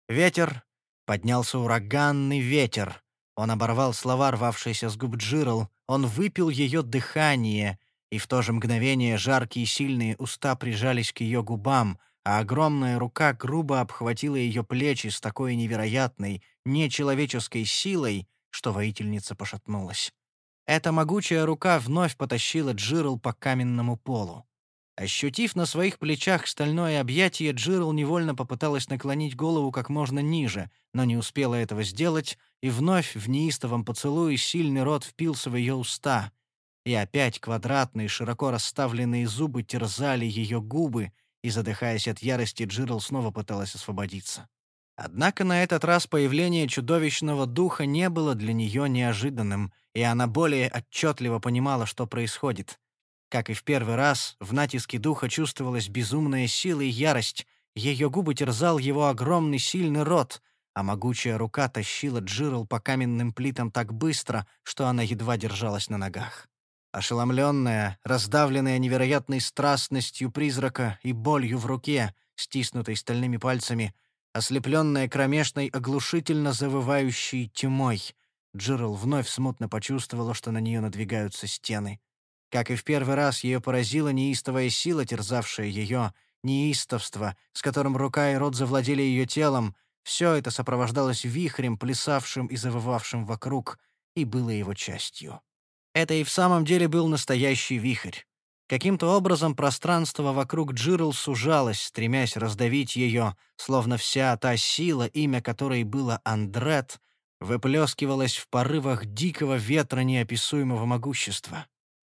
Ветер, поднялся ураганный ветер. Он оборвал слова, рвавшиеся с губ Джирл, он выпил ее дыхание — и в то же мгновение жаркие сильные уста прижались к ее губам, а огромная рука грубо обхватила ее плечи с такой невероятной, нечеловеческой силой, что воительница пошатнулась. Эта могучая рука вновь потащила Джирл по каменному полу. Ощутив на своих плечах стальное объятие, Джирл невольно попыталась наклонить голову как можно ниже, но не успела этого сделать, и вновь в неистовом поцелуе сильный рот впился в ее уста — и опять квадратные, широко расставленные зубы терзали ее губы, и, задыхаясь от ярости, Джирл снова пыталась освободиться. Однако на этот раз появление чудовищного духа не было для нее неожиданным, и она более отчетливо понимала, что происходит. Как и в первый раз, в натиске духа чувствовалась безумная сила и ярость. Ее губы терзал его огромный сильный рот, а могучая рука тащила Джирл по каменным плитам так быстро, что она едва держалась на ногах. Ошеломленная, раздавленная невероятной страстностью призрака и болью в руке, стиснутой стальными пальцами, ослепленная кромешной, оглушительно завывающей тьмой, Джирл вновь смутно почувствовала, что на нее надвигаются стены. Как и в первый раз, ее поразила неистовая сила, терзавшая ее, неистовство, с которым рука и рот завладели ее телом, все это сопровождалось вихрем, плясавшим и завывавшим вокруг, и было его частью. Это и в самом деле был настоящий вихрь. Каким-то образом пространство вокруг Джирл сужалось, стремясь раздавить ее, словно вся та сила, имя которой было Андрет, выплескивалась в порывах дикого ветра неописуемого могущества.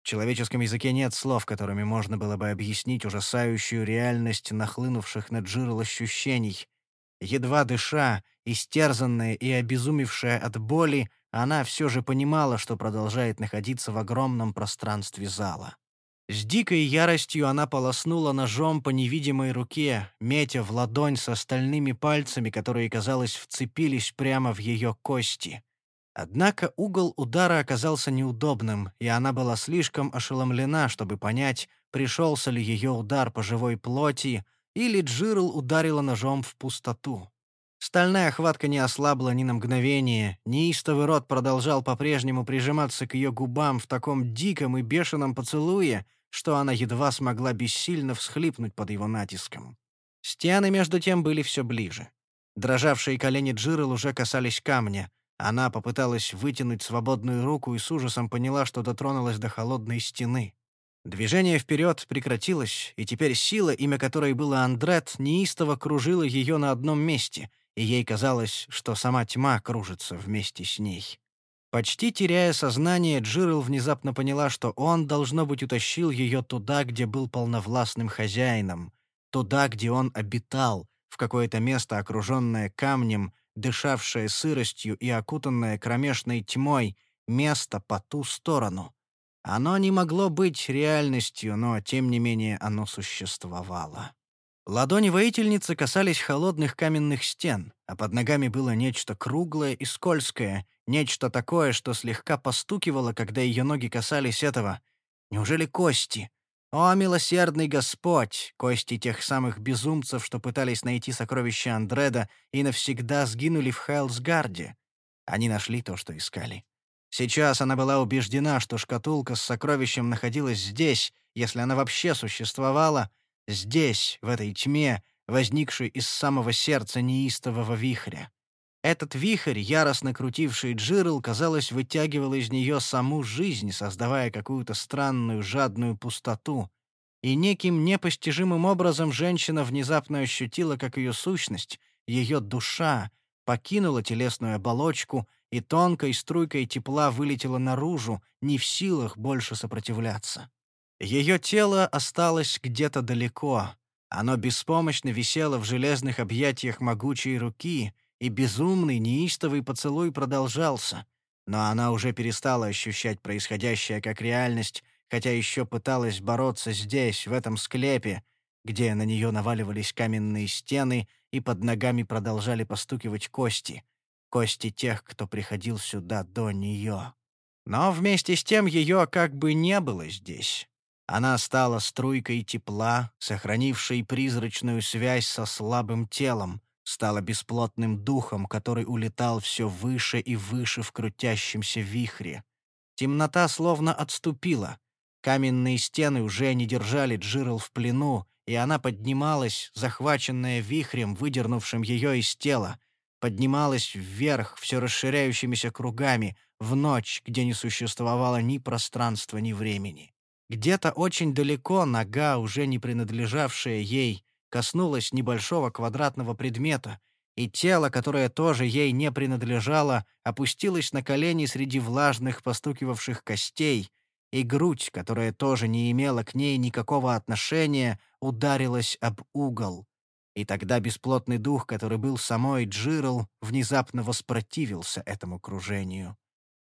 В человеческом языке нет слов, которыми можно было бы объяснить ужасающую реальность нахлынувших на Джирл ощущений. Едва дыша, истерзанная и обезумевшая от боли, она все же понимала, что продолжает находиться в огромном пространстве зала. С дикой яростью она полоснула ножом по невидимой руке, метя в ладонь с остальными пальцами, которые, казалось, вцепились прямо в ее кости. Однако угол удара оказался неудобным, и она была слишком ошеломлена, чтобы понять, пришелся ли ее удар по живой плоти, или Джирл ударила ножом в пустоту. Стальная хватка не ослабла ни на мгновение, неистовый рот продолжал по-прежнему прижиматься к ее губам в таком диком и бешеном поцелуе, что она едва смогла бессильно всхлипнуть под его натиском. Стены, между тем, были все ближе. Дрожавшие колени Джирл уже касались камня. Она попыталась вытянуть свободную руку и с ужасом поняла, что дотронулась до холодной стены. Движение вперед прекратилось, и теперь сила, имя которой было Андрет, неистово кружила ее на одном месте — и ей казалось, что сама тьма кружится вместе с ней. Почти теряя сознание, Джирл внезапно поняла, что он, должно быть, утащил ее туда, где был полновластным хозяином, туда, где он обитал, в какое-то место, окруженное камнем, дышавшее сыростью и окутанное кромешной тьмой, место по ту сторону. Оно не могло быть реальностью, но, тем не менее, оно существовало. Ладони воительницы касались холодных каменных стен, а под ногами было нечто круглое и скользкое, нечто такое, что слегка постукивало, когда ее ноги касались этого. Неужели кости? О, милосердный Господь! Кости тех самых безумцев, что пытались найти сокровища Андреда и навсегда сгинули в Хайлсгарде. Они нашли то, что искали. Сейчас она была убеждена, что шкатулка с сокровищем находилась здесь, если она вообще существовала — Здесь, в этой тьме, возникшей из самого сердца неистового вихря. Этот вихрь, яростно крутивший Джирл, казалось, вытягивал из нее саму жизнь, создавая какую-то странную жадную пустоту. И неким непостижимым образом женщина внезапно ощутила, как ее сущность, ее душа, покинула телесную оболочку и тонкой струйкой тепла вылетела наружу, не в силах больше сопротивляться. Ее тело осталось где-то далеко. Оно беспомощно висело в железных объятиях могучей руки, и безумный, неистовый поцелуй продолжался. Но она уже перестала ощущать происходящее как реальность, хотя еще пыталась бороться здесь, в этом склепе, где на нее наваливались каменные стены и под ногами продолжали постукивать кости. Кости тех, кто приходил сюда до нее. Но вместе с тем ее как бы не было здесь. Она стала струйкой тепла, сохранившей призрачную связь со слабым телом, стала бесплотным духом, который улетал все выше и выше в крутящемся вихре. Темнота словно отступила. Каменные стены уже не держали Джирл в плену, и она поднималась, захваченная вихрем, выдернувшим ее из тела, поднималась вверх все расширяющимися кругами, в ночь, где не существовало ни пространства, ни времени. Где-то очень далеко нога, уже не принадлежавшая ей, коснулась небольшого квадратного предмета, и тело, которое тоже ей не принадлежало, опустилось на колени среди влажных постукивавших костей, и грудь, которая тоже не имела к ней никакого отношения, ударилась об угол. И тогда бесплотный дух, который был самой Джирл, внезапно воспротивился этому кружению.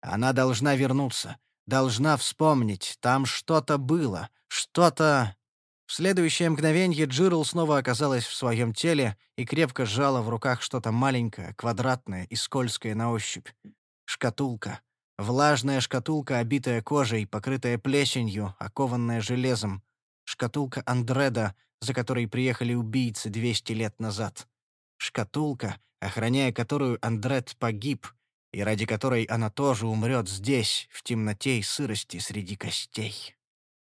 Она должна вернуться, должна вспомнить, там что-то было, что-то... В следующее мгновенье Джирл снова оказалась в своем теле и крепко сжала в руках что-то маленькое, квадратное и скользкое на ощупь. Шкатулка. Влажная шкатулка, обитая кожей, покрытая плесенью, окованная железом. Шкатулка Андреда, за которой приехали убийцы 200 лет назад. Шкатулка, охраняя которую Андред погиб, и ради которой она тоже умрет здесь, в темноте и сырости среди костей.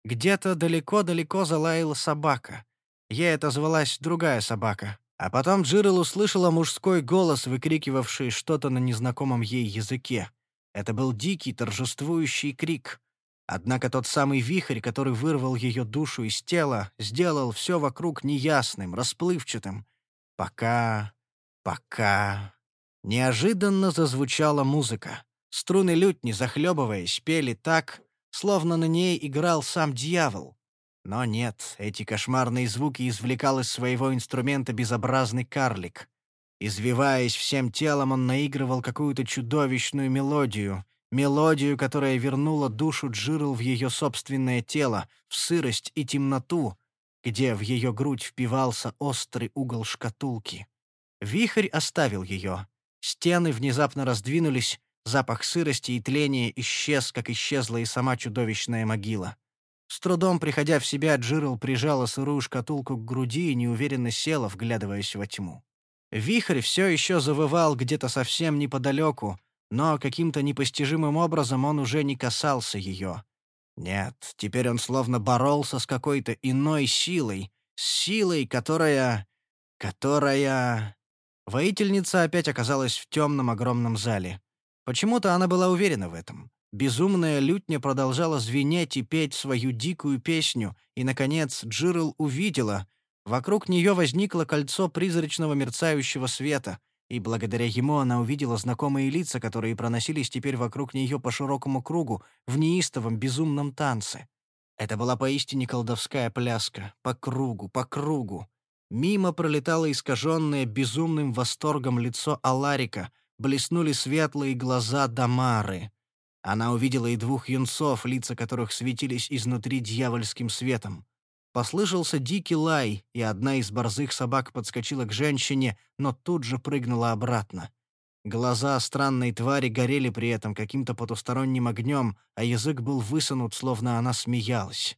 Где-то далеко-далеко залаяла собака. Ей отозвалась другая собака. А потом Джирл услышала мужской голос, выкрикивавший что-то на незнакомом ей языке. Это был дикий, торжествующий крик. Однако тот самый вихрь, который вырвал ее душу из тела, сделал все вокруг неясным, расплывчатым. Пока... пока... Неожиданно зазвучала музыка. Струны лютни, захлебываясь, пели так, словно на ней играл сам дьявол. Но нет, эти кошмарные звуки извлекал из своего инструмента безобразный карлик. Извиваясь всем телом, он наигрывал какую-то чудовищную мелодию, мелодию, которая вернула душу Джирл в ее собственное тело, в сырость и темноту, где в ее грудь впивался острый угол шкатулки. Вихрь оставил ее. Стены внезапно раздвинулись, Запах сырости и тления исчез, как исчезла и сама чудовищная могила. С трудом приходя в себя, Джирл прижала сырую шкатулку к груди и неуверенно села, вглядываясь во тьму. Вихрь все еще завывал где-то совсем неподалеку, но каким-то непостижимым образом он уже не касался ее. Нет, теперь он словно боролся с какой-то иной силой, с силой, которая... которая... Воительница опять оказалась в темном огромном зале. Почему-то она была уверена в этом. Безумная лютня продолжала звенеть и петь свою дикую песню, и, наконец, Джирл увидела. Вокруг нее возникло кольцо призрачного мерцающего света, и благодаря ему она увидела знакомые лица, которые проносились теперь вокруг нее по широкому кругу в неистовом безумном танце. Это была поистине колдовская пляска. По кругу, по кругу. Мимо пролетало искаженное безумным восторгом лицо Аларика — блеснули светлые глаза Дамары. Она увидела и двух юнцов, лица которых светились изнутри дьявольским светом. Послышался дикий лай, и одна из борзых собак подскочила к женщине, но тут же прыгнула обратно. Глаза странной твари горели при этом каким-то потусторонним огнем, а язык был высунут, словно она смеялась.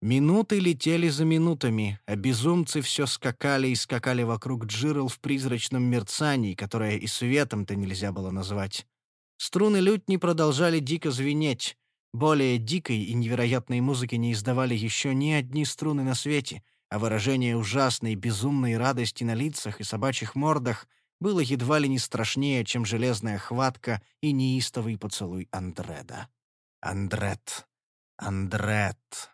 Минуты летели за минутами, а безумцы все скакали и скакали вокруг Джирл в призрачном мерцании, которое и светом-то нельзя было назвать. Струны лютни продолжали дико звенеть. Более дикой и невероятной музыки не издавали еще ни одни струны на свете, а выражение ужасной безумной радости на лицах и собачьих мордах было едва ли не страшнее, чем железная хватка и неистовый поцелуй Андреда. Андрет. Андрет.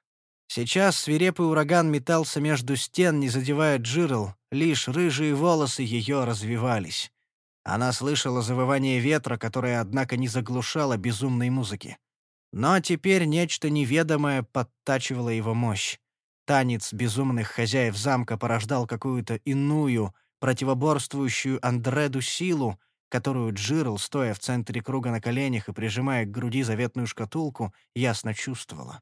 Сейчас свирепый ураган метался между стен, не задевая Джирл, лишь рыжие волосы ее развивались. Она слышала завывание ветра, которое, однако, не заглушало безумной музыки. Но теперь нечто неведомое подтачивало его мощь. Танец безумных хозяев замка порождал какую-то иную, противоборствующую Андреду силу, которую Джирл, стоя в центре круга на коленях и прижимая к груди заветную шкатулку, ясно чувствовала.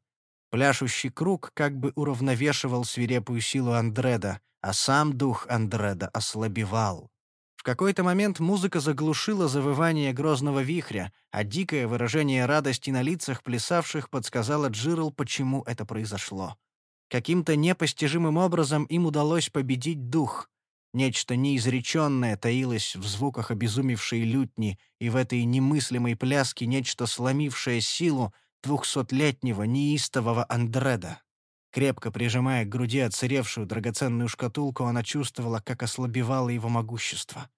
Пляшущий круг как бы уравновешивал свирепую силу Андреда, а сам дух Андреда ослабевал. В какой-то момент музыка заглушила завывание грозного вихря, а дикое выражение радости на лицах плясавших подсказало Джирл, почему это произошло. Каким-то непостижимым образом им удалось победить дух. Нечто неизреченное таилось в звуках обезумевшей лютни, и в этой немыслимой пляске нечто сломившее силу, двухсотлетнего неистового Андреда. Крепко прижимая к груди отсыревшую драгоценную шкатулку, она чувствовала, как ослабевало его могущество.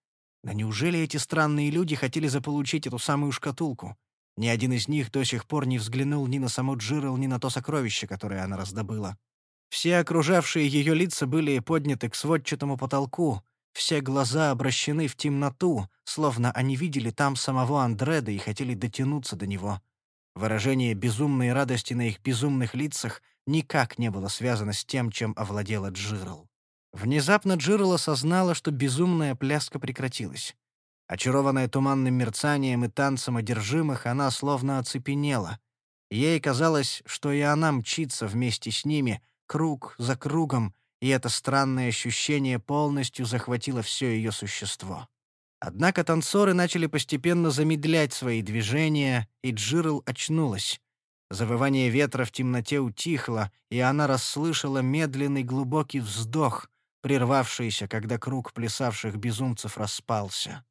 Но неужели эти странные люди хотели заполучить эту самую шкатулку? Ни один из них до сих пор не взглянул ни на саму Джирл, ни на то сокровище, которое она раздобыла. Все окружавшие ее лица были подняты к сводчатому потолку, все глаза обращены в темноту, словно они видели там самого Андреда и хотели дотянуться до него. Выражение безумной радости на их безумных лицах никак не было связано с тем, чем овладела Джирл. Внезапно Джирл осознала, что безумная пляска прекратилась. Очарованная туманным мерцанием и танцем одержимых, она словно оцепенела. Ей казалось, что и она мчится вместе с ними, круг за кругом, и это странное ощущение полностью захватило все ее существо. Однако танцоры начали постепенно замедлять свои движения, и Джирл очнулась. Завывание ветра в темноте утихло, и она расслышала медленный глубокий вздох, прервавшийся, когда круг плясавших безумцев распался.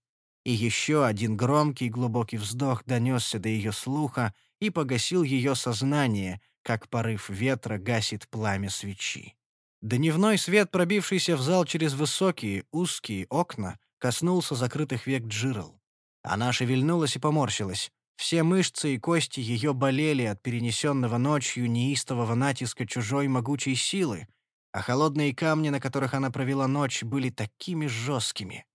И еще один громкий глубокий вздох донесся до ее слуха и погасил ее сознание, как порыв ветра гасит пламя свечи. Дневной свет, пробившийся в зал через высокие, узкие окна, коснулся закрытых век Джирл. Она шевельнулась и поморщилась. Все мышцы и кости ее болели от перенесенного ночью неистового натиска чужой могучей силы, а холодные камни, на которых она провела ночь, были такими жесткими.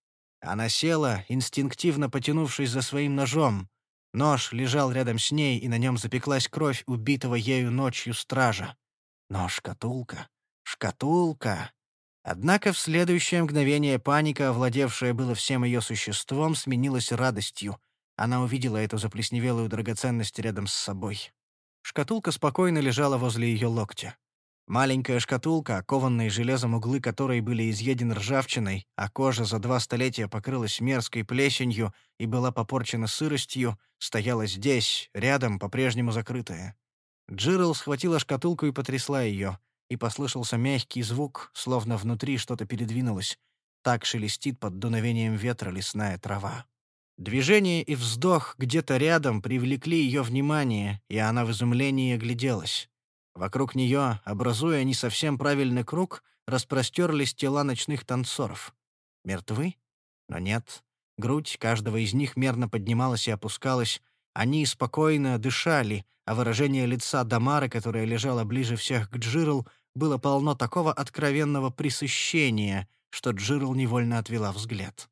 Она села, инстинктивно потянувшись за своим ножом. Нож лежал рядом с ней, и на нем запеклась кровь убитого ею ночью стража. Но шкатулка... Шкатулка... Однако в следующее мгновение паника, овладевшая было всем ее существом, сменилась радостью. Она увидела эту заплесневелую драгоценность рядом с собой. Шкатулка спокойно лежала возле ее локтя. Маленькая шкатулка, окованные железом углы которой были изъедены ржавчиной, а кожа за два столетия покрылась мерзкой плесенью и была попорчена сыростью, стояла здесь, рядом, по-прежнему закрытая. Джирл схватила шкатулку и потрясла ее, и послышался мягкий звук, словно внутри что-то передвинулось. Так шелестит под дуновением ветра лесная трава. Движение и вздох где-то рядом привлекли ее внимание, и она в изумлении огляделась. Вокруг нее, образуя не совсем правильный круг, распростерлись тела ночных танцоров. Мертвы? Но нет. Грудь каждого из них мерно поднималась и опускалась. Они спокойно дышали, а выражение лица Дамары, которая лежала ближе всех к Джирл, было полно такого откровенного присыщения, что Джирл невольно отвела взгляд.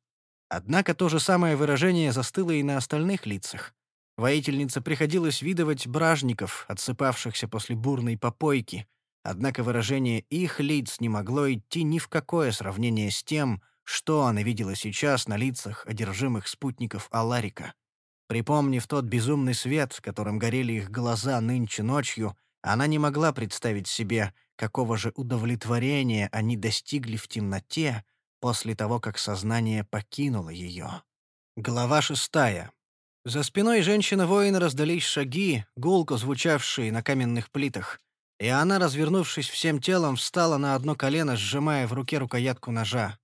Однако то же самое выражение застыло и на остальных лицах. Воительнице приходилось видывать бражников, отсыпавшихся после бурной попойки, однако выражение их лиц не могло идти ни в какое сравнение с тем, что она видела сейчас на лицах одержимых спутников Аларика. Припомнив тот безумный свет, которым горели их глаза нынче ночью, она не могла представить себе, какого же удовлетворения они достигли в темноте после того, как сознание покинуло ее. Глава шестая. За спиной женщины-воина раздались шаги, гулко звучавшие на каменных плитах, и она, развернувшись всем телом, встала на одно колено, сжимая в руке рукоятку ножа.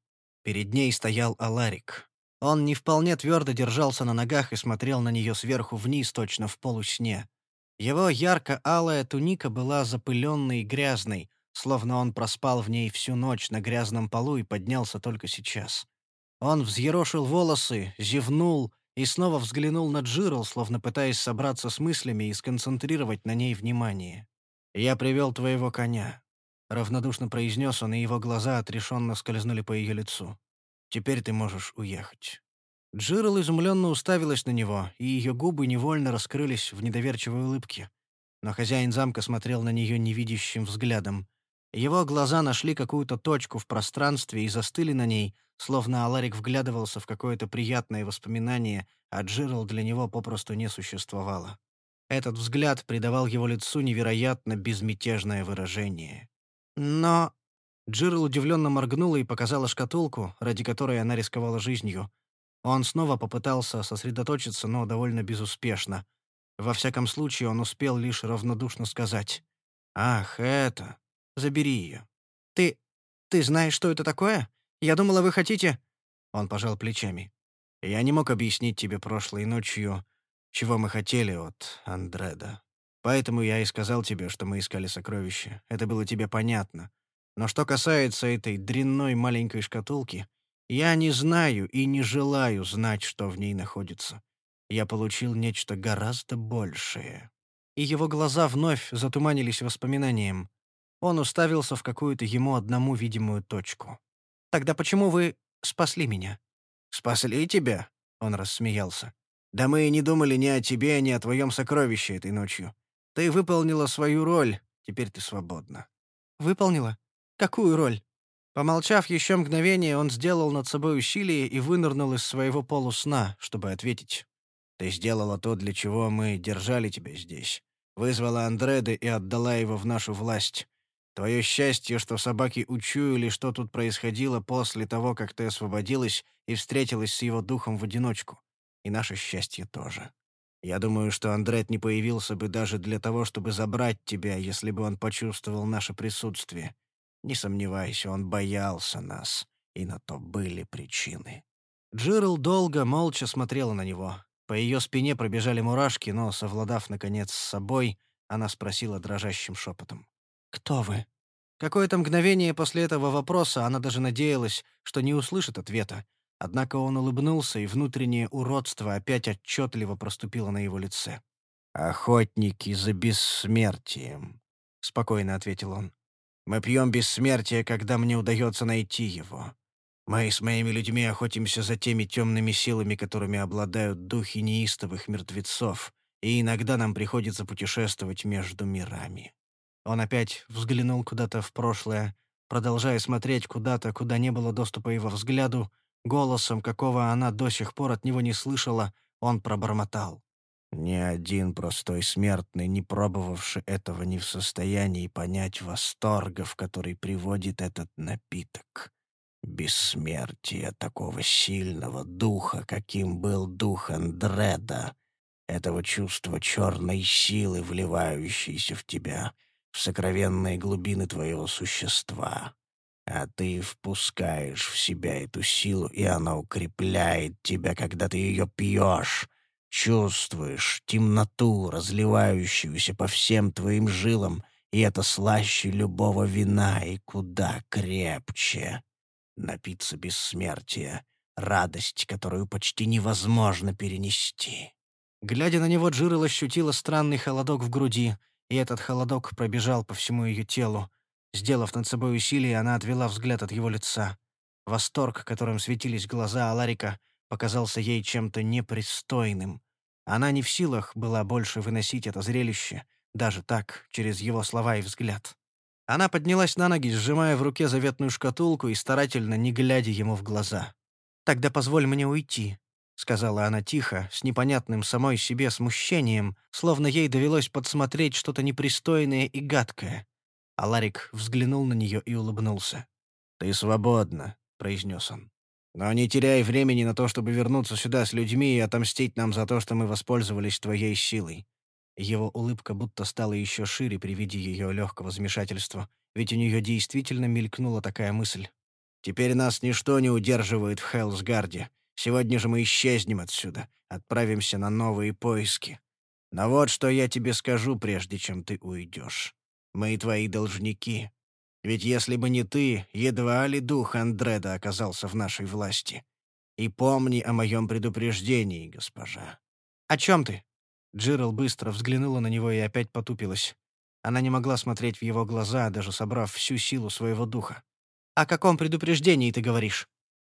Перед ней стоял Аларик. Он не вполне твердо держался на ногах и смотрел на нее сверху вниз, точно в полусне. Его ярко-алая туника была запыленной и грязной, словно он проспал в ней всю ночь на грязном полу и поднялся только сейчас. Он взъерошил волосы, зевнул и снова взглянул на Джирл, словно пытаясь собраться с мыслями и сконцентрировать на ней внимание. «Я привел твоего коня», — равнодушно произнес он, и его глаза отрешенно скользнули по ее лицу. «Теперь ты можешь уехать». Джирл изумленно уставилась на него, и ее губы невольно раскрылись в недоверчивой улыбке. Но хозяин замка смотрел на нее невидящим взглядом. Его глаза нашли какую-то точку в пространстве и застыли на ней, словно Аларик вглядывался в какое-то приятное воспоминание, а Джирл для него попросту не существовало. Этот взгляд придавал его лицу невероятно безмятежное выражение. Но... Джирл удивленно моргнула и показала шкатулку, ради которой она рисковала жизнью. Он снова попытался сосредоточиться, но довольно безуспешно. Во всяком случае, он успел лишь равнодушно сказать. «Ах, это... Забери ее». «Ты... ты знаешь, что это такое?» Я думала, вы хотите...» Он пожал плечами. «Я не мог объяснить тебе прошлой ночью, чего мы хотели от Андреда. Поэтому я и сказал тебе, что мы искали сокровища. Это было тебе понятно. Но что касается этой дрянной маленькой шкатулки, я не знаю и не желаю знать, что в ней находится. Я получил нечто гораздо большее». И его глаза вновь затуманились воспоминанием. Он уставился в какую-то ему одному видимую точку. Тогда почему вы спасли меня?» «Спасли тебя?» — он рассмеялся. «Да мы и не думали ни о тебе, ни о твоем сокровище этой ночью. Ты выполнила свою роль, Теперь ты свободна». «Выполнила? Какую роль?» Помолчав еще мгновение, он сделал над собой усилие и вынырнул из своего полусна, чтобы ответить. «Ты сделала то, для чего мы держали тебя здесь. Вызвала Андреда и отдала его в нашу власть. Твое счастье, что собаки учуяли, что тут происходило после того, как ты освободилась и встретилась с его духом в одиночку. И наше счастье тоже. Я думаю, что Андрет не появился бы даже для того, чтобы забрать тебя, если бы он почувствовал наше присутствие. Не сомневайся, он боялся нас, и на то были причины». Джирл долго, молча смотрела на него. По ее спине пробежали мурашки, но, совладав, наконец, с собой, она спросила дрожащим шепотом. «Кто вы?» Какое-то мгновение после этого вопроса она даже надеялась, что не услышит ответа. Однако он улыбнулся, и внутреннее уродство опять отчетливо проступило на его лице. «Охотники за бессмертием», — спокойно ответил он. Мы пьем бессмертие, когда мне удается найти его. Мы с моими людьми охотимся за теми темными силами, которыми обладают духи неистовых мертвецов, и иногда нам приходится путешествовать между мирами». Он опять взглянул куда-то в прошлое, продолжая смотреть куда-то, куда не было доступа его взгляду, голосом, какого она до сих пор от него не слышала, он пробормотал. Ни один простой смертный, не пробовавший этого, не в состоянии понять восторга, в который приводит этот напиток. Бессмертие такого сильного духа, каким был дух Андреда, этого чувства черной силы, вливающейся в тебя, в сокровенные глубины твоего существа. А ты впускаешь в себя эту силу, и она укрепляет тебя, когда ты ее пьешь, Чувствуешь темноту, разливающуюся по всем твоим жилам, и это слаще любого вина и куда крепче. Напиться бессмертия — радость, которую почти невозможно перенести. Глядя на него, Джирл ощутила странный холодок в груди, и этот холодок пробежал по всему ее телу. Сделав над собой усилие, она отвела взгляд от его лица. Восторг, которым светились глаза Аларика, показался ей чем-то непристойным. Она не в силах была больше выносить это зрелище, даже так, через его слова и взгляд. Она поднялась на ноги, сжимая в руке заветную шкатулку и старательно не глядя ему в глаза. «Тогда позволь мне уйти», — сказала она тихо, с непонятным самой себе смущением, словно ей довелось подсмотреть что-то непристойное и гадкое. А Ларик взглянул на нее и улыбнулся. «Ты свободна», — произнес он. Но не теряй времени на то, чтобы вернуться сюда с людьми и отомстить нам за то, что мы воспользовались твоей силой». Его улыбка будто стала еще шире при виде ее легкого замешательства, ведь у нее действительно мелькнула такая мысль. «Теперь нас ничто не удерживает в Хелсгарде. Сегодня же мы исчезнем отсюда, отправимся на новые поиски. Но вот что я тебе скажу, прежде чем ты уйдешь. Мы твои должники. Ведь если бы не ты, едва ли дух Андреда оказался в нашей власти. И помни о моем предупреждении, госпожа». «О чем ты?» Джирл быстро взглянула на него и опять потупилась. Она не могла смотреть в его глаза, даже собрав всю силу своего духа. «О каком предупреждении ты говоришь?»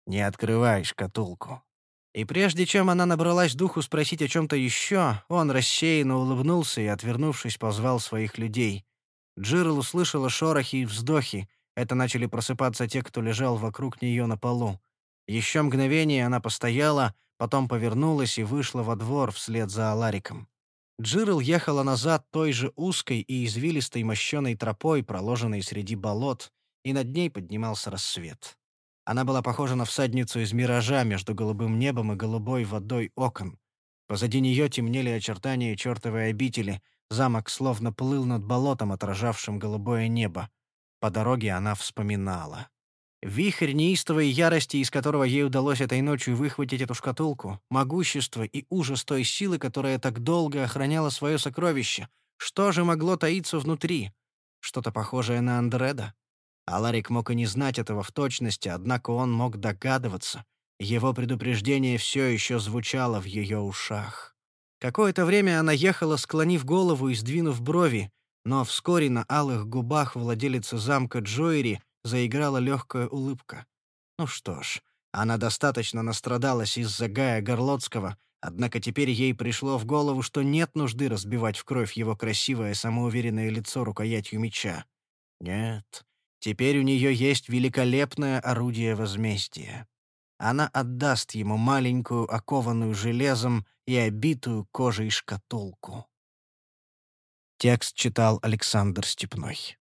«Не открывай шкатулку». И прежде чем она набралась духу спросить о чем-то еще, он рассеянно улыбнулся и, отвернувшись, позвал своих людей. Джирл услышала шорохи и вздохи. Это начали просыпаться те, кто лежал вокруг нее на полу. Еще мгновение она постояла, потом повернулась и вышла во двор вслед за Алариком. Джирл ехала назад той же узкой и извилистой мощеной тропой, проложенной среди болот, и над ней поднимался рассвет. Она была похожа на всадницу из миража между голубым небом и голубой водой окон. Позади нее темнели очертания чертовой обители — Замок словно плыл над болотом, отражавшим голубое небо. По дороге она вспоминала. Вихрь неистовой ярости, из которого ей удалось этой ночью выхватить эту шкатулку, могущество и ужас той силы, которая так долго охраняла свое сокровище. Что же могло таиться внутри? Что-то похожее на Андреда? Аларик мог и не знать этого в точности, однако он мог догадываться. Его предупреждение все еще звучало в ее ушах. Какое-то время она ехала, склонив голову и сдвинув брови, но вскоре на алых губах владелицы замка Джоэри заиграла легкая улыбка. Ну что ж, она достаточно настрадалась из-за Гая Горлотского, Однако теперь ей пришло в голову, что нет нужды разбивать в кровь его красивое самоуверенное лицо рукоятью меча. Нет, теперь у нее есть великолепное орудие возмездия. Она отдаст ему маленькую, окованную железом и обитую кожей шкатулку. Текст читал Александр Степной.